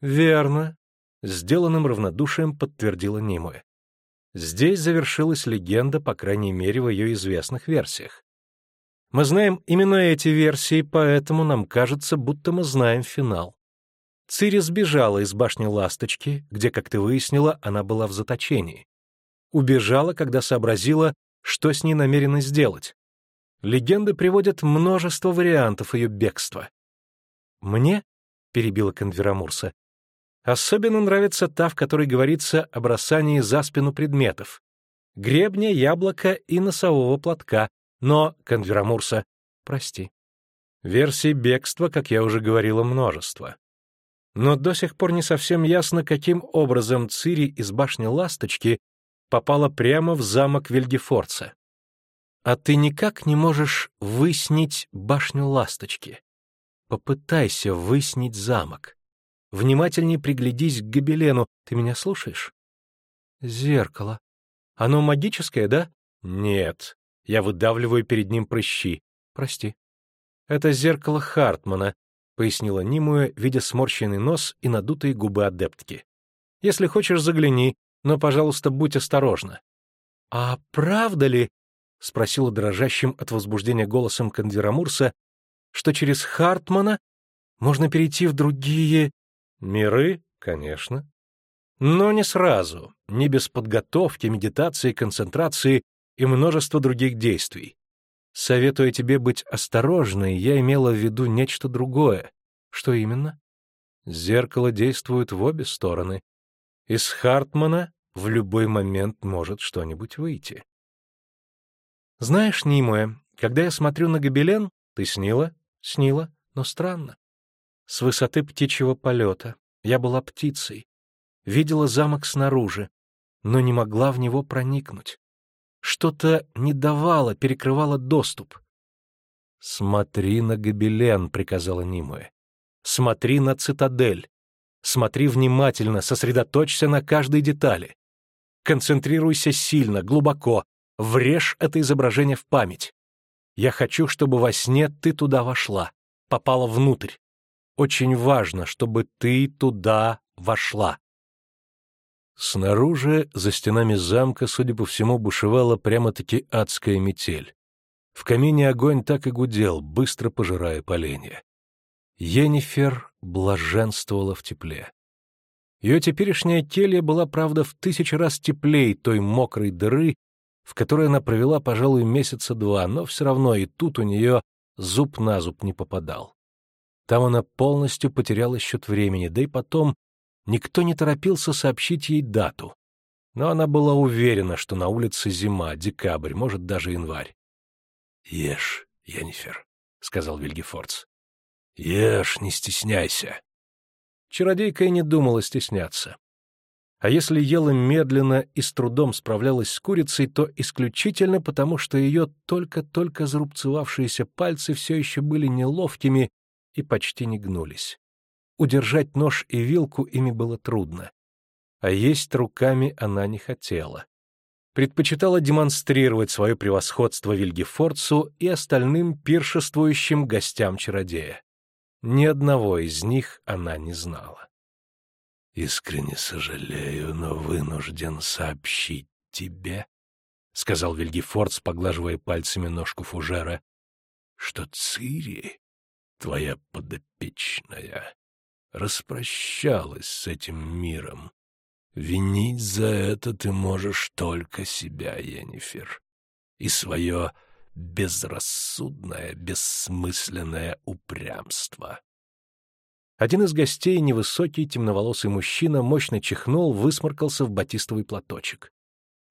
«Верно», — сделанным равнодушием подтвердила Нимуэ. «Здесь завершилась легенда, по крайней мере, в ее известных версиях. Мы знаем именно эти версии, поэтому нам кажется, будто мы знаем финал. Цири сбежала из башни Ласточки, где, как ты выяснила, она была в заточении. Убежала, когда сообразила, что с ней намерены сделать. Легенды приводят множество вариантов ее бегства. «Мне?» — перебила Конверамурса. Особенно нравится та, в которой говорится о бросании за спину предметов. Гребня, яблока и носового платка. Но, Конверамурса, прости. Версий бегства, как я уже говорила, множество. Но до сих пор не совсем ясно, каким образом Цири из башни Ласточки попала прямо в замок Вильгефорца. А ты никак не можешь выснить башню Ласточки. Попытайся выснить замок. Внимательнее приглядись к гобелену. Ты меня слушаешь? Зеркало. Оно магическое, да? Нет. Я выдавливаю перед ним прыщи. Прости. Это зеркало Хартмана, пояснила Нимуя, видя сморщенный нос и надутые губы адептки. Если хочешь, загляни, но, пожалуйста, будь осторожна. А правда ли? — спросила дрожащим от возбуждения голосом Кандирамурса, — что через Хартмана можно перейти в другие... Миры, конечно. Но не сразу, не без подготовки, медитации, концентрации и множества других действий. Советуя тебе быть осторожной, я имела в виду нечто другое. Что именно? Зеркало действует в обе стороны. Из Хартмана в любой момент может что-нибудь выйти. Знаешь, Нимуэ, когда я смотрю на гобелен, ты снила? Снила, но странно. С высоты птичьего полета я была птицей, видела замок снаружи, но не могла в него проникнуть. Что-то не давало, перекрывало доступ. «Смотри на гобелен», — приказала Нимуэ. «Смотри на цитадель. Смотри внимательно, сосредоточься на каждой детали. Концентрируйся сильно, глубоко, врежь это изображение в память. Я хочу, чтобы во сне ты туда вошла, попала внутрь. Очень важно, чтобы ты туда вошла. Снаружи, за стенами замка, судя по всему, бушевала прямо-таки адская метель. В камине огонь так и гудел, быстро пожирая поленья. Енифер блаженствовала в тепле. Ее теперешняя келья была, правда, в тысячу раз теплей той мокрой дыры, в которой она провела, пожалуй, месяца два, но все равно и тут у нее зуб на зуб не попадал. Там она полностью потеряла счет времени, да и потом Никто не торопился сообщить ей дату. Но она была уверена, что на улице зима, декабрь, может, даже январь. — Ешь, Йеннифер, — сказал Вильгефордс. — Ешь, не стесняйся. Чародейка и не думала стесняться. А если ела медленно и с трудом справлялась с курицей, то исключительно потому, что ее только-только зарубцевавшиеся пальцы все еще были неловкими и почти не гнулись. Удержать нож и вилку ими было трудно. А есть руками она не хотела. Предпочитала демонстрировать свое превосходство Вильгефорцу и остальным пиршествующим гостям чародея. Ни одного из них она не знала. «Искренне сожалею, но вынужден сообщить тебе», — сказал Вильгефордс, поглаживая пальцами ножку фужера, — «что Цири, твоя подопечная, распрощалась с этим миром. Винить за это ты можешь только себя, Енифер, и свое безрассудное, бессмысленное упрямство. Один из гостей, невысокий, темноволосый мужчина, мощно чихнул, высморкался в батистовый платочек.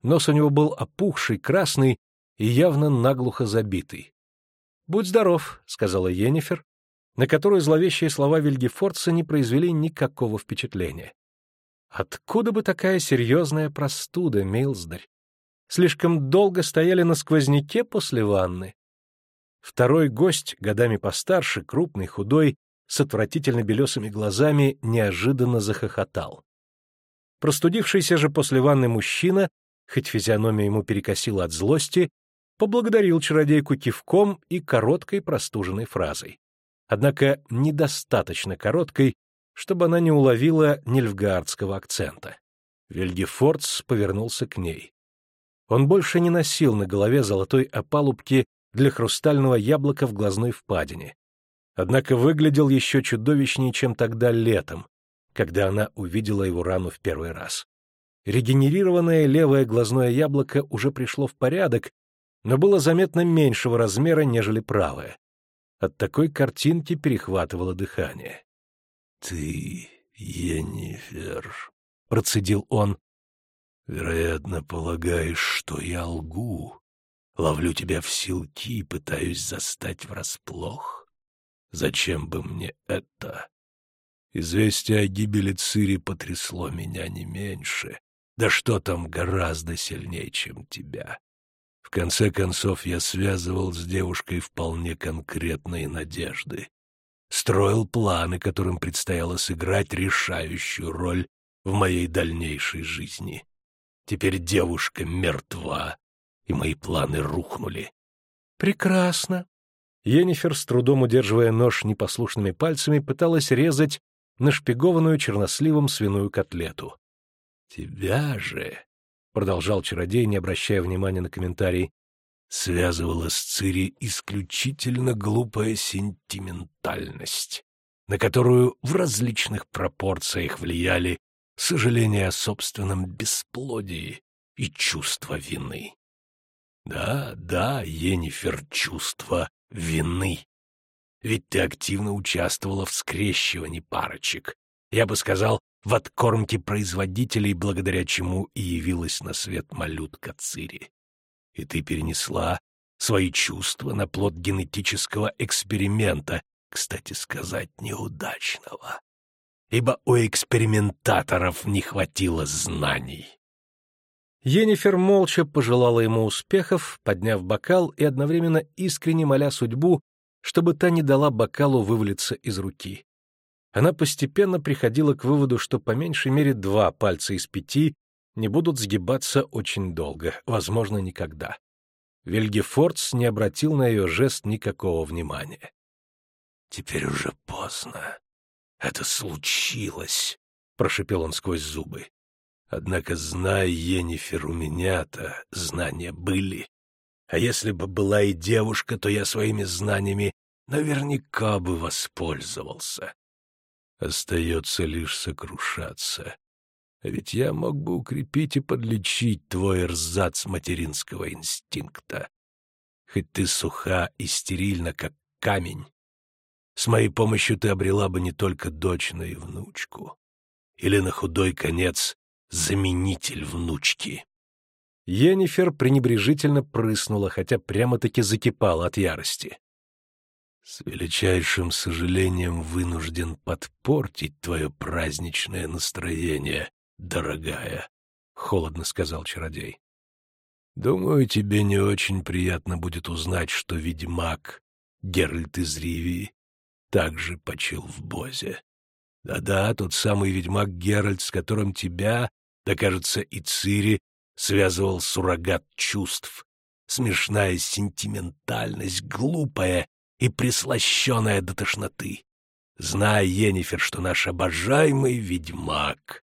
Нос у него был опухший, красный и явно наглухо забитый. — Будь здоров, — сказала Енифер, на которую зловещие слова Вильгефорца не произвели никакого впечатления. Откуда бы такая серьезная простуда, Милздарь? Слишком долго стояли на сквозняке после ванны. Второй гость, годами постарше, крупный, худой, с отвратительно белесыми глазами, неожиданно захохотал. Простудившийся же после ванны мужчина, хоть физиономия ему перекосила от злости, поблагодарил чародейку кивком и короткой простуженной фразой однако недостаточно короткой, чтобы она не уловила нильфгаардского акцента. Вильгефордс повернулся к ней. Он больше не носил на голове золотой опалубки для хрустального яблока в глазной впадине, однако выглядел еще чудовищнее, чем тогда летом, когда она увидела его рану в первый раз. Регенерированное левое глазное яблоко уже пришло в порядок, но было заметно меньшего размера, нежели правое. От такой картинки перехватывало дыхание. — Ты, Енифер, — процедил он, — вероятно, полагаешь, что я лгу. Ловлю тебя в силки пытаюсь застать врасплох. Зачем бы мне это? Известие о гибели Цири потрясло меня не меньше. Да что там гораздо сильнее, чем тебя. В конце концов, я связывал с девушкой вполне конкретные надежды. Строил планы, которым предстояло сыграть решающую роль в моей дальнейшей жизни. Теперь девушка мертва, и мои планы рухнули. Прекрасно. Енифер, с трудом удерживая нож непослушными пальцами, пыталась резать нашпигованную черносливом свиную котлету. Тебя же, — продолжал чародей, не обращая внимания на комментарий, связывала с Цири исключительно глупая сентиментальность, на которую в различных пропорциях влияли сожаление о собственном бесплодии и чувство вины. Да, да, Енифер, чувство вины. Ведь ты активно участвовала в скрещивании парочек. Я бы сказал, в откормке производителей, благодаря чему и явилась на свет малютка Цири. И ты перенесла свои чувства на плод генетического эксперимента, кстати сказать, неудачного. Ибо у экспериментаторов не хватило знаний. Енифер молча пожелала ему успехов, подняв бокал и одновременно искренне моля судьбу, чтобы та не дала бокалу вывалиться из руки. Она постепенно приходила к выводу, что по меньшей мере два пальца из пяти не будут сгибаться очень долго, возможно, никогда. Вильгефордс не обратил на ее жест никакого внимания. «Теперь уже поздно. Это случилось», — прошепел он сквозь зубы. «Однако, зная Енифер, у меня-то знания были. А если бы была и девушка, то я своими знаниями наверняка бы воспользовался. Остается лишь сокрушаться. Ведь я мог бы укрепить и подлечить твой рзац материнского инстинкта. Хоть ты суха и стерильна, как камень, с моей помощью ты обрела бы не только дочь, но и внучку. Или на худой конец заменитель внучки. Енифер пренебрежительно прыснула, хотя прямо-таки закипала от ярости. «С величайшим сожалением вынужден подпортить твое праздничное настроение, дорогая», — холодно сказал чародей. «Думаю, тебе не очень приятно будет узнать, что ведьмак Геральт из Ривии также почил в Бозе. Да-да, тот самый ведьмак Геральт, с которым тебя, да, кажется, и Цири связывал суррогат чувств. Смешная сентиментальность, глупая и прислащенная до тошноты. Зная, Енифер, что наш обожаемый ведьмак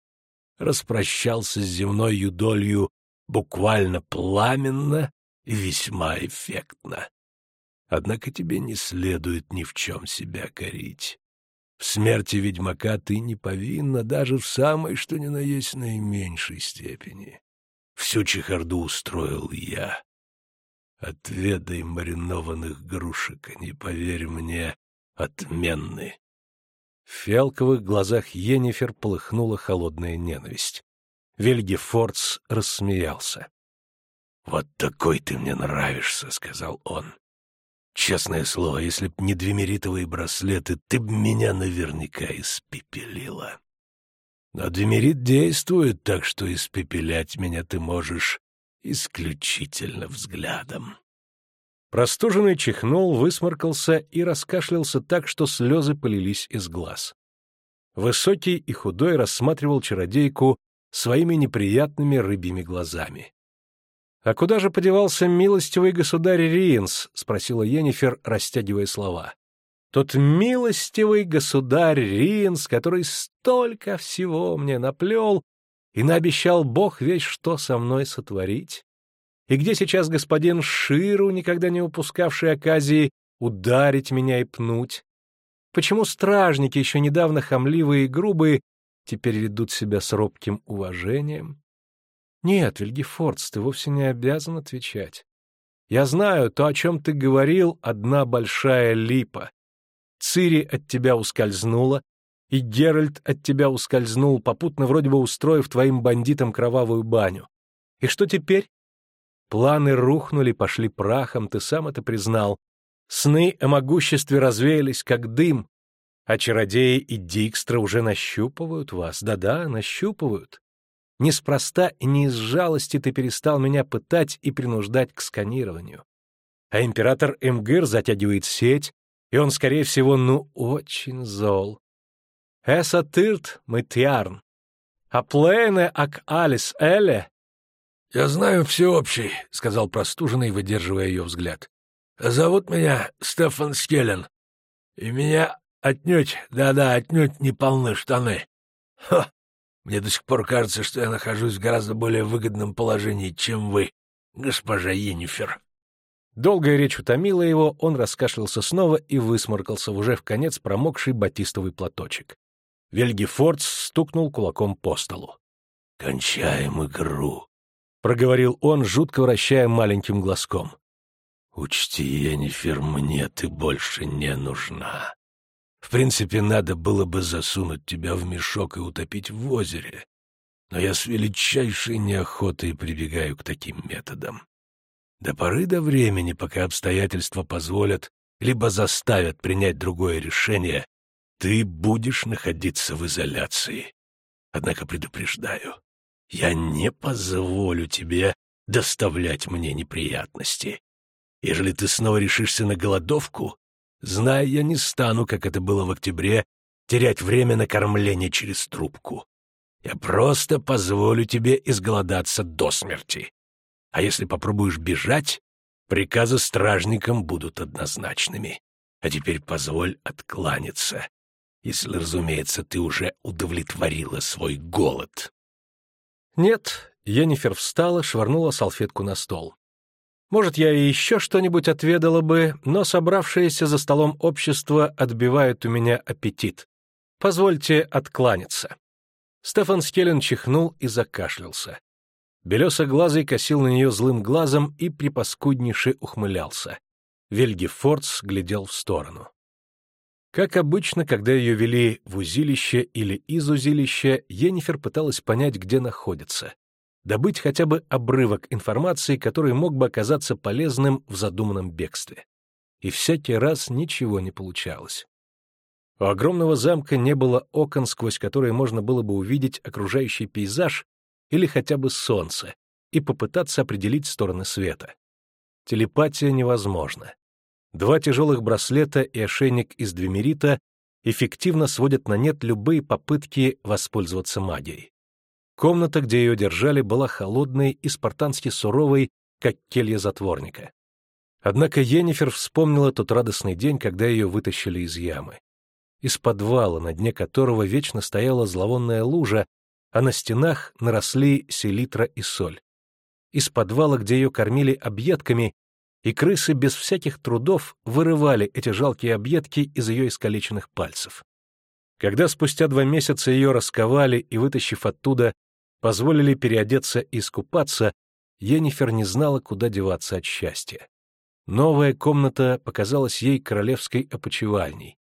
распрощался с земной юдолью буквально пламенно и весьма эффектно. Однако тебе не следует ни в чем себя корить. В смерти ведьмака ты не повинна даже в самой, что ни на есть, наименьшей степени. Всю чехарду устроил я. Отведай маринованных грушек, не поверь мне, отменны. В фиалковых глазах Енифер полыхнула холодная ненависть. Вельги Фордс рассмеялся. — Вот такой ты мне нравишься, — сказал он. — Честное слово, если б не двемеритовые браслеты, ты б меня наверняка испепелила. Но Демерит действует, так что испепелять меня ты можешь исключительно взглядом. Простуженный чихнул, высморкался и раскашлялся так, что слезы полились из глаз. Высокий и худой рассматривал чародейку своими неприятными рыбьими глазами. — А куда же подевался милостивый государь Риенс? — спросила Енифер, растягивая слова тот милостивый государь Ринс, который столько всего мне наплел и наобещал Бог весь что со мной сотворить? И где сейчас господин Ширу, никогда не упускавший оказии ударить меня и пнуть? Почему стражники, еще недавно хамливые и грубые, теперь ведут себя с робким уважением? Нет, Вильгефордс, ты вовсе не обязан отвечать. Я знаю, то, о чем ты говорил, одна большая липа. Цири от тебя ускользнула, и Геральт от тебя ускользнул, попутно вроде бы устроив твоим бандитам кровавую баню. И что теперь? Планы рухнули, пошли прахом, ты сам это признал. Сны о могуществе развеялись, как дым, а чародеи и Дикстра уже нащупывают вас, да-да, нащупывают. Неспроста и не из жалости ты перестал меня пытать и принуждать к сканированию. А император Эмгыр затягивает сеть, и он, скорее всего, ну очень зол. «Эса тырт мытьярн, а плейне ак алис эле?» «Я знаю всеобщий», — сказал простуженный, выдерживая ее взгляд. «Зовут меня Стефан Скеллен, и меня отнюдь, да-да, отнюдь не полны штаны. Ха! Мне до сих пор кажется, что я нахожусь в гораздо более выгодном положении, чем вы, госпожа Енифер». Долгая речь утомила его, он раскашлялся снова и высморкался в уже в конец промокший батистовый платочек. Вельгефордс стукнул кулаком по столу. «Кончаем игру», — проговорил он, жутко вращая маленьким глазком. «Учти, Енифер, мне ты больше не нужна. В принципе, надо было бы засунуть тебя в мешок и утопить в озере, но я с величайшей неохотой прибегаю к таким методам. До поры до времени, пока обстоятельства позволят, либо заставят принять другое решение, ты будешь находиться в изоляции. Однако предупреждаю, я не позволю тебе доставлять мне неприятности. Ежели ты снова решишься на голодовку, знай, я не стану, как это было в октябре, терять время на кормление через трубку. Я просто позволю тебе изголодаться до смерти. А если попробуешь бежать, приказы стражникам будут однозначными. А теперь позволь откланяться, если, разумеется, ты уже удовлетворила свой голод. Нет, Енифер встала, швырнула салфетку на стол. Может, я и еще что-нибудь отведала бы, но собравшееся за столом общество отбивает у меня аппетит. Позвольте откланяться. Стефан Скеллен чихнул и закашлялся. Белесоглазый косил на нее злым глазом и припаскуднейше ухмылялся. Вельги Фордс глядел в сторону. Как обычно, когда ее вели в узилище или из узилища, Енифер пыталась понять, где находится, добыть хотя бы обрывок информации, который мог бы оказаться полезным в задуманном бегстве. И всякий раз ничего не получалось. У огромного замка не было окон, сквозь которые можно было бы увидеть окружающий пейзаж или хотя бы солнце и попытаться определить стороны света. Телепатия невозможна. Два тяжелых браслета и ошейник из двемерита эффективно сводят на нет любые попытки воспользоваться магией. Комната, где ее держали, была холодной и спартански суровой, как келья затворника. Однако Енифер вспомнила тот радостный день, когда ее вытащили из ямы. Из подвала, на дне которого вечно стояла зловонная лужа, а на стенах наросли селитра и соль. Из подвала, где ее кормили объедками, и крысы без всяких трудов вырывали эти жалкие объедки из ее искалеченных пальцев. Когда спустя два месяца ее расковали и, вытащив оттуда, позволили переодеться и искупаться, Енифер не знала, куда деваться от счастья. Новая комната показалась ей королевской опочивальней,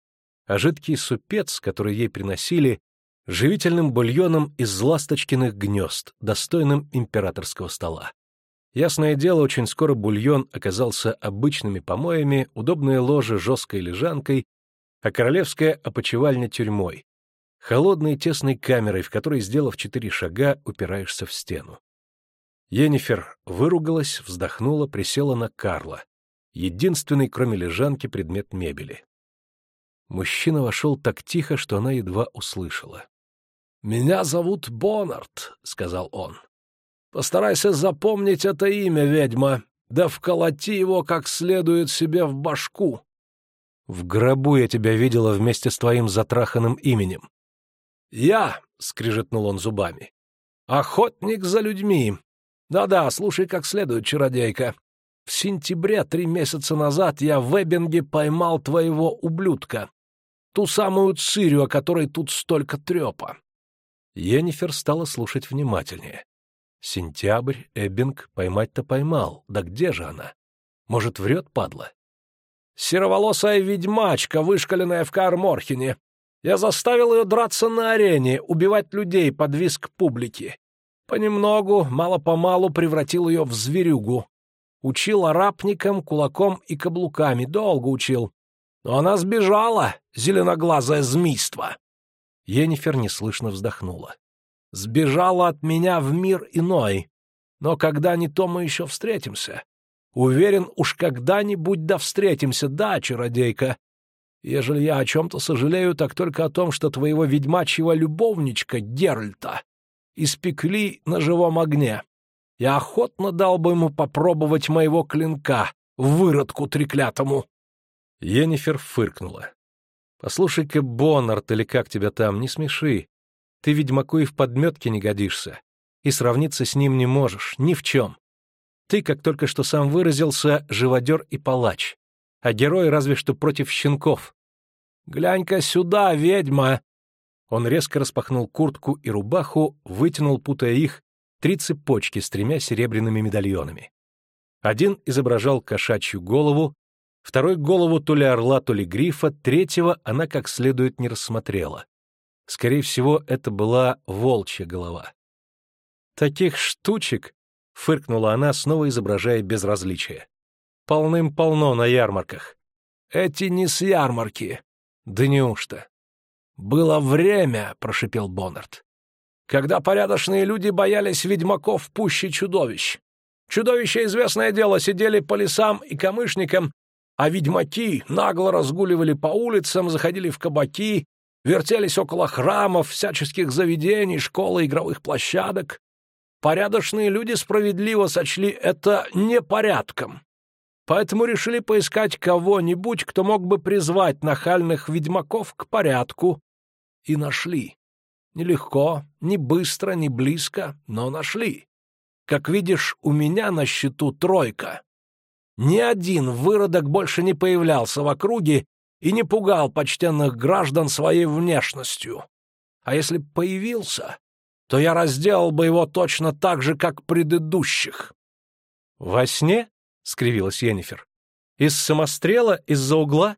а жидкий супец, который ей приносили, живительным бульоном из ласточкиных гнезд, достойным императорского стола. Ясное дело, очень скоро бульон оказался обычными помоями, удобное ложе жесткой лежанкой, а королевская опочивальня тюрьмой, холодной тесной камерой, в которой, сделав четыре шага, упираешься в стену. Енифер выругалась, вздохнула, присела на Карла, единственный, кроме лежанки, предмет мебели. Мужчина вошел так тихо, что она едва услышала. «Меня зовут Бонард», — сказал он. «Постарайся запомнить это имя, ведьма, да вколоти его как следует себе в башку». «В гробу я тебя видела вместе с твоим затраханным именем». «Я», — скрижетнул он зубами, — «охотник за людьми. Да-да, слушай как следует, чародейка. В сентябре три месяца назад я в Эббинге поймал твоего ублюдка. Ту самую Цирю, о которой тут столько трепа. Енифер стала слушать внимательнее. Сентябрь, Эббинг, поймать-то поймал. Да где же она? Может, врет, падла? Сероволосая ведьмачка, вышкаленная в Каарморхене. Я заставил ее драться на арене, убивать людей под виск публики. Понемногу, мало-помалу превратил ее в зверюгу. Учил арапникам, кулаком и каблуками, долго учил. Но она сбежала, зеленоглазое змейство. Енифер неслышно вздохнула. «Сбежала от меня в мир иной. Но когда не то мы еще встретимся. Уверен, уж когда-нибудь да встретимся, да, чародейка. Ежели я о чем-то сожалею, так только о том, что твоего ведьмачьего любовничка Геральта испекли на живом огне. Я охотно дал бы ему попробовать моего клинка, выродку треклятому». Енифер фыркнула. Послушай-ка, Боннард, или как тебя там, не смеши. Ты ведьмаку и в подметке не годишься, и сравниться с ним не можешь, ни в чем. Ты, как только что сам выразился, живодер и палач, а герой разве что против щенков. «Глянь-ка сюда, ведьма!» Он резко распахнул куртку и рубаху, вытянул, путая их, три цепочки с тремя серебряными медальонами. Один изображал кошачью голову, второй — голову то ли орла, то ли грифа, третьего она как следует не рассмотрела. Скорее всего, это была волчья голова. «Таких штучек!» — фыркнула она, снова изображая безразличие. «Полным-полно на ярмарках». «Эти не с ярмарки». «Да неужто?» «Было время», — прошипел Боннард, «когда порядочные люди боялись ведьмаков пуще чудовищ. Чудовища, известное дело, сидели по лесам и камышникам, а ведьмаки нагло разгуливали по улицам, заходили в кабаки, вертелись около храмов, всяческих заведений, школ и игровых площадок. Порядочные люди справедливо сочли это непорядком. Поэтому решили поискать кого-нибудь, кто мог бы призвать нахальных ведьмаков к порядку, и нашли. Нелегко, не быстро, не близко, но нашли. Как видишь, у меня на счету тройка. Ни один выродок больше не появлялся в округе и не пугал почтенных граждан своей внешностью. А если появился, то я разделал бы его точно так же, как предыдущих. — Во сне? — скривилась Йеннифер. — Из самострела, из-за угла?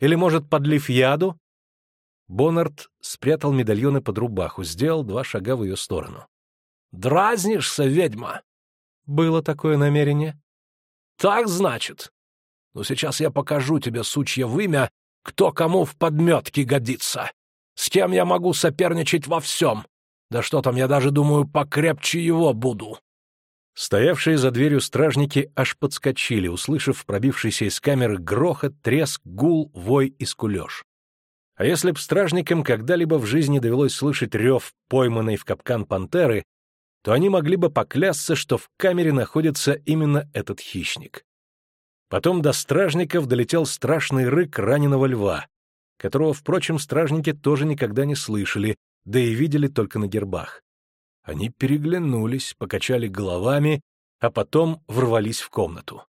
Или, может, подлив яду? Боннард спрятал медальоны под рубаху, сделал два шага в ее сторону. «Дразнишься, ведьма?» «Было такое намерение». «Так, значит? Ну, сейчас я покажу тебе, сучье вымя, кто кому в подметке годится. С кем я могу соперничать во всем. Да что там, я даже думаю, покрепче его буду». Стоявшие за дверью стражники аж подскочили, услышав пробившийся из камеры грохот, треск, гул, вой и скулеж. А если б стражникам когда-либо в жизни довелось слышать рев пойманной в капкан пантеры, то они могли бы поклясться, что в камере находится именно этот хищник. Потом до стражников долетел страшный рык раненого льва, которого, впрочем, стражники тоже никогда не слышали, да и видели только на гербах. Они переглянулись, покачали головами, а потом ворвались в комнату.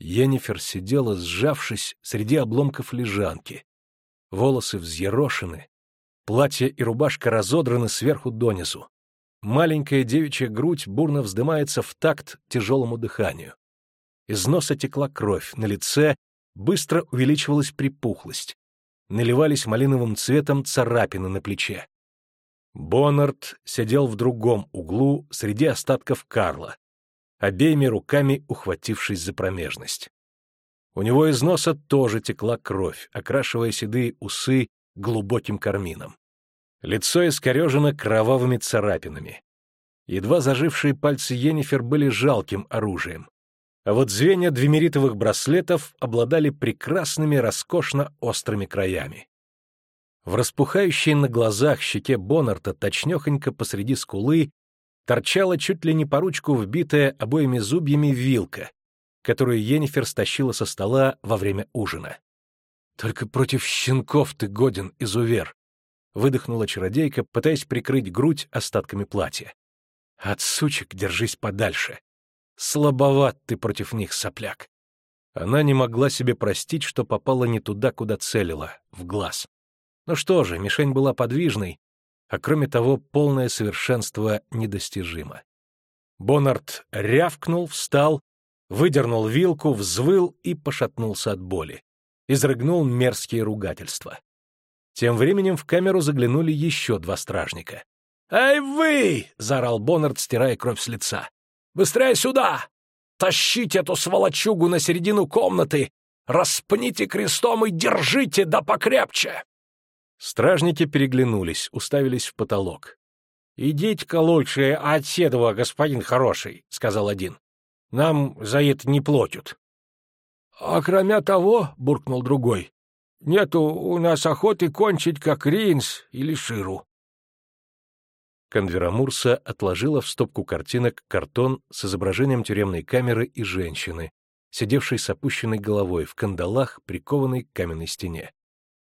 Йеннифер сидела, сжавшись среди обломков лежанки, волосы взъерошены, платье и рубашка разодраны сверху донизу. Маленькая девичья грудь бурно вздымается в такт тяжелому дыханию. Из носа текла кровь, на лице быстро увеличивалась припухлость. Наливались малиновым цветом царапины на плече. Боннард сидел в другом углу среди остатков Карла, обеими руками ухватившись за промежность. У него из носа тоже текла кровь, окрашивая седые усы глубоким кармином. Лицо искорежено кровавыми царапинами. Едва зажившие пальцы Йеннифер были жалким оружием, а вот звенья двемеритовых браслетов обладали прекрасными, роскошно острыми краями. В распухающей на глазах щеке Боннарта точнёхонько посреди скулы торчала чуть ли не по ручку вбитая обоими зубьями вилка, которую Йеннифер стащила со стола во время ужина. «Только против щенков ты годен, изувер!» — выдохнула чародейка, пытаясь прикрыть грудь остатками платья. «От сучек держись подальше. Слабоват ты против них, сопляк!» Она не могла себе простить, что попала не туда, куда целила, в глаз. Ну что же, мишень была подвижной, а кроме того, полное совершенство недостижимо. Бонард рявкнул, встал выдернул вилку, взвыл и пошатнулся от боли. Изрыгнул мерзкие ругательства. Тем временем в камеру заглянули еще два стражника. «Эй вы!» — заорал Боннард, стирая кровь с лица. «Быстрее сюда! Тащите эту сволочугу на середину комнаты! Распните крестом и держите да покрепче!» Стражники переглянулись, уставились в потолок. «Идите-ка лучше от седова, господин хороший», — сказал один. Нам за это не платят. — А кроме того, — буркнул другой, — нету у нас охоты кончить, как Ринс или Ширу. Конверамурса отложила в стопку картинок картон с изображением тюремной камеры и женщины, сидевшей с опущенной головой в кандалах, прикованной к каменной стене.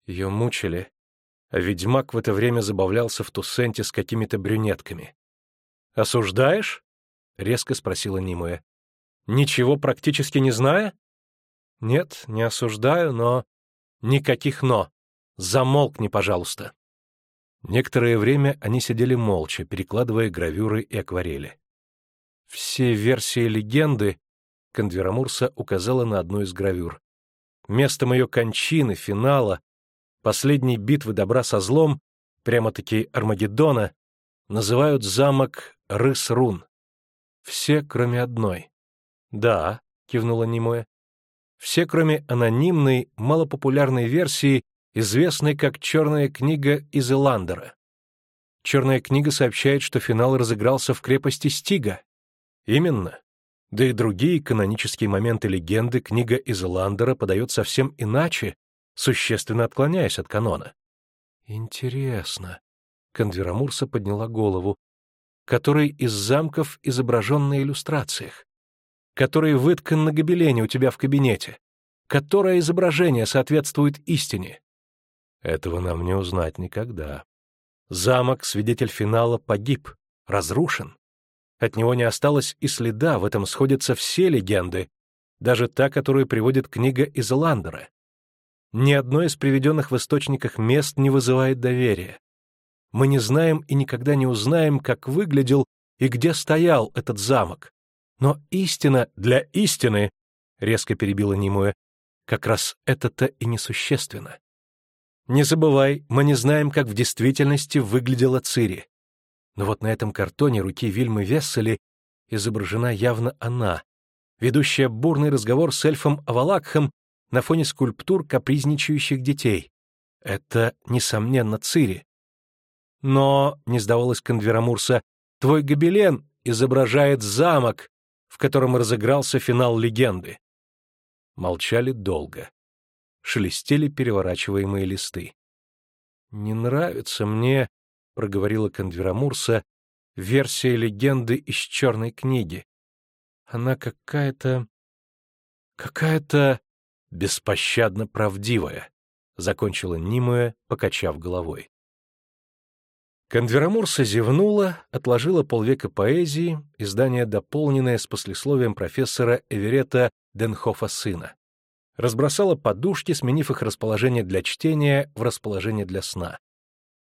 Ее мучили, а ведьмак в это время забавлялся в Туссенте с какими-то брюнетками. «Осуждаешь?» — резко спросила Нимуя. Ничего практически не зная? Нет, не осуждаю, но... Никаких «но». Замолкни, пожалуйста. Некоторое время они сидели молча, перекладывая гравюры и акварели. Все версии легенды Кондверамурса указала на одну из гравюр. Местом ее кончины, финала, последней битвы добра со злом, прямо-таки Армагеддона, называют замок Рыс-Рун. Все, кроме одной. «Да», — кивнула Немоя. «Все, кроме анонимной, малопопулярной версии, известной как «Черная книга» из Эландера. «Черная книга» сообщает, что финал разыгрался в крепости Стига. Именно. Да и другие канонические моменты легенды книга из Эландера подает совсем иначе, существенно отклоняясь от канона. Интересно. Кондверамурса подняла голову. Который из замков изображен на иллюстрациях? Который выткан на гобелене у тебя в кабинете? Которое изображение соответствует истине? Этого нам не узнать никогда. Замок, свидетель финала, погиб, разрушен. От него не осталось и следа, в этом сходятся все легенды, даже та, которую приводит книга из Ландера. Ни одно из приведенных в источниках мест не вызывает доверия. Мы не знаем и никогда не узнаем, как выглядел и где стоял этот замок. Но истина для истины, — резко перебила Нимуэ, — как раз это-то и несущественно. Не забывай, мы не знаем, как в действительности выглядела Цири. Но вот на этом картоне руки Вильмы Вессели изображена явно она, ведущая бурный разговор с эльфом Авалакхом на фоне скульптур капризничающих детей. Это, несомненно, Цири. Но, — не сдавалась Кондверамурса, — твой гобелен изображает замок, в котором разыгрался финал легенды. Молчали долго шелестели переворачиваемые листы. «Не нравится мне», — проговорила Кондверамурса, — «версия легенды из черной книги. Она какая-то... какая-то беспощадно правдивая», — закончила Нимуэ, покачав головой. Кондверамурса зевнула, отложила полвека поэзии, издание дополненное с послесловием профессора Эверета Денхофа сына разбросала подушки, сменив их расположение для чтения в расположение для сна.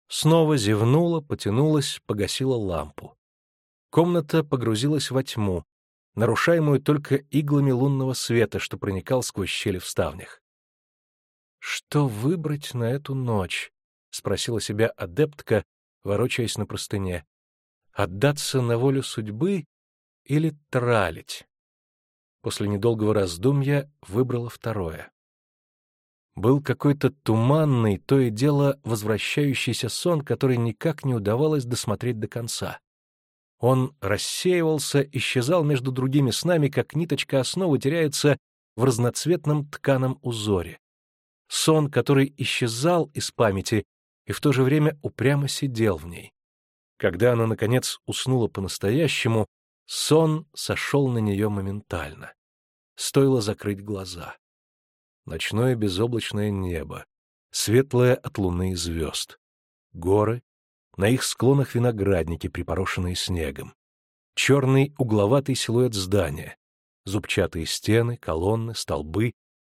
Снова зевнула, потянулась, погасила лампу. Комната погрузилась во тьму, нарушаемую только иглами лунного света, что проникал сквозь щели в ставнях. «Что выбрать на эту ночь?» — спросила себя адептка, ворочаясь на простыне. «Отдаться на волю судьбы или тралить?» После недолгого раздумья выбрала второе. Был какой-то туманный, то и дело возвращающийся сон, который никак не удавалось досмотреть до конца. Он рассеивался, исчезал между другими снами, как ниточка основы теряется в разноцветном тканом узоре. Сон, который исчезал из памяти и в то же время упрямо сидел в ней. Когда она, наконец, уснула по-настоящему, Сон сошел на нее моментально. Стоило закрыть глаза. Ночное безоблачное небо, светлое от луны и звезд. Горы, на их склонах виноградники, припорошенные снегом. Черный угловатый силуэт здания, зубчатые стены, колонны, столбы,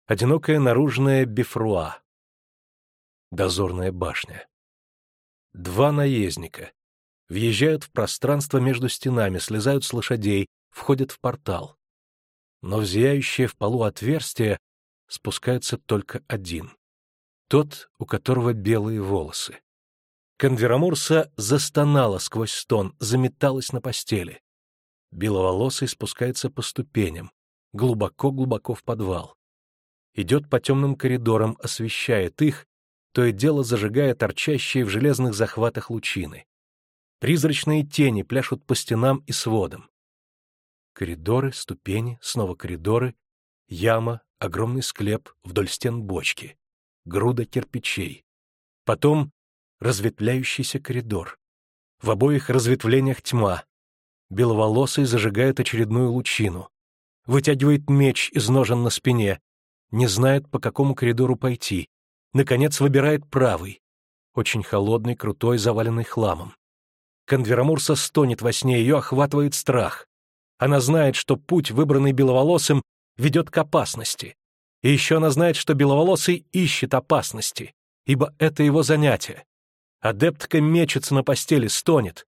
одинокая наружная бифруа, дозорная башня. Два наездника, въезжают в пространство между стенами, слезают с лошадей, входят в портал. Но в зияющее в полу отверстие спускается только один. Тот, у которого белые волосы. Конверамурса застонала сквозь стон, заметалась на постели. Беловолосый спускается по ступеням, глубоко-глубоко в подвал. Идет по темным коридорам, освещает их, то и дело зажигая торчащие в железных захватах лучины. Призрачные тени пляшут по стенам и сводам. Коридоры, ступени, снова коридоры, яма, огромный склеп, вдоль стен бочки, груда кирпичей. Потом разветвляющийся коридор. В обоих разветвлениях тьма. Беловолосый зажигает очередную лучину. Вытягивает меч из ножен на спине. Не знает, по какому коридору пойти. Наконец выбирает правый. Очень холодный, крутой, заваленный хламом. Конверамурса стонет во сне, ее охватывает страх. Она знает, что путь, выбранный беловолосым, ведет к опасности. И еще она знает, что беловолосый ищет опасности, ибо это его занятие. Адептка мечется на постели, стонет.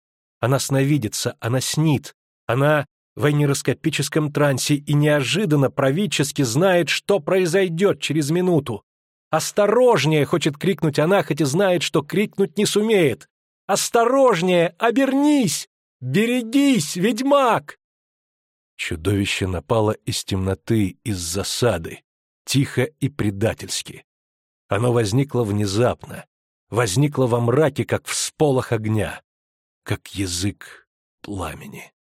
Она сновидится, она снит, она в айнероскопическом трансе и неожиданно правительски знает, что произойдет через минуту. «Осторожнее!» — хочет крикнуть она, хоть и знает, что крикнуть не сумеет. «Осторожнее! Обернись! Берегись, ведьмак!» Чудовище напало из темноты, из засады, тихо и предательски. Оно возникло внезапно, возникло во мраке, как всполох огня, как язык пламени.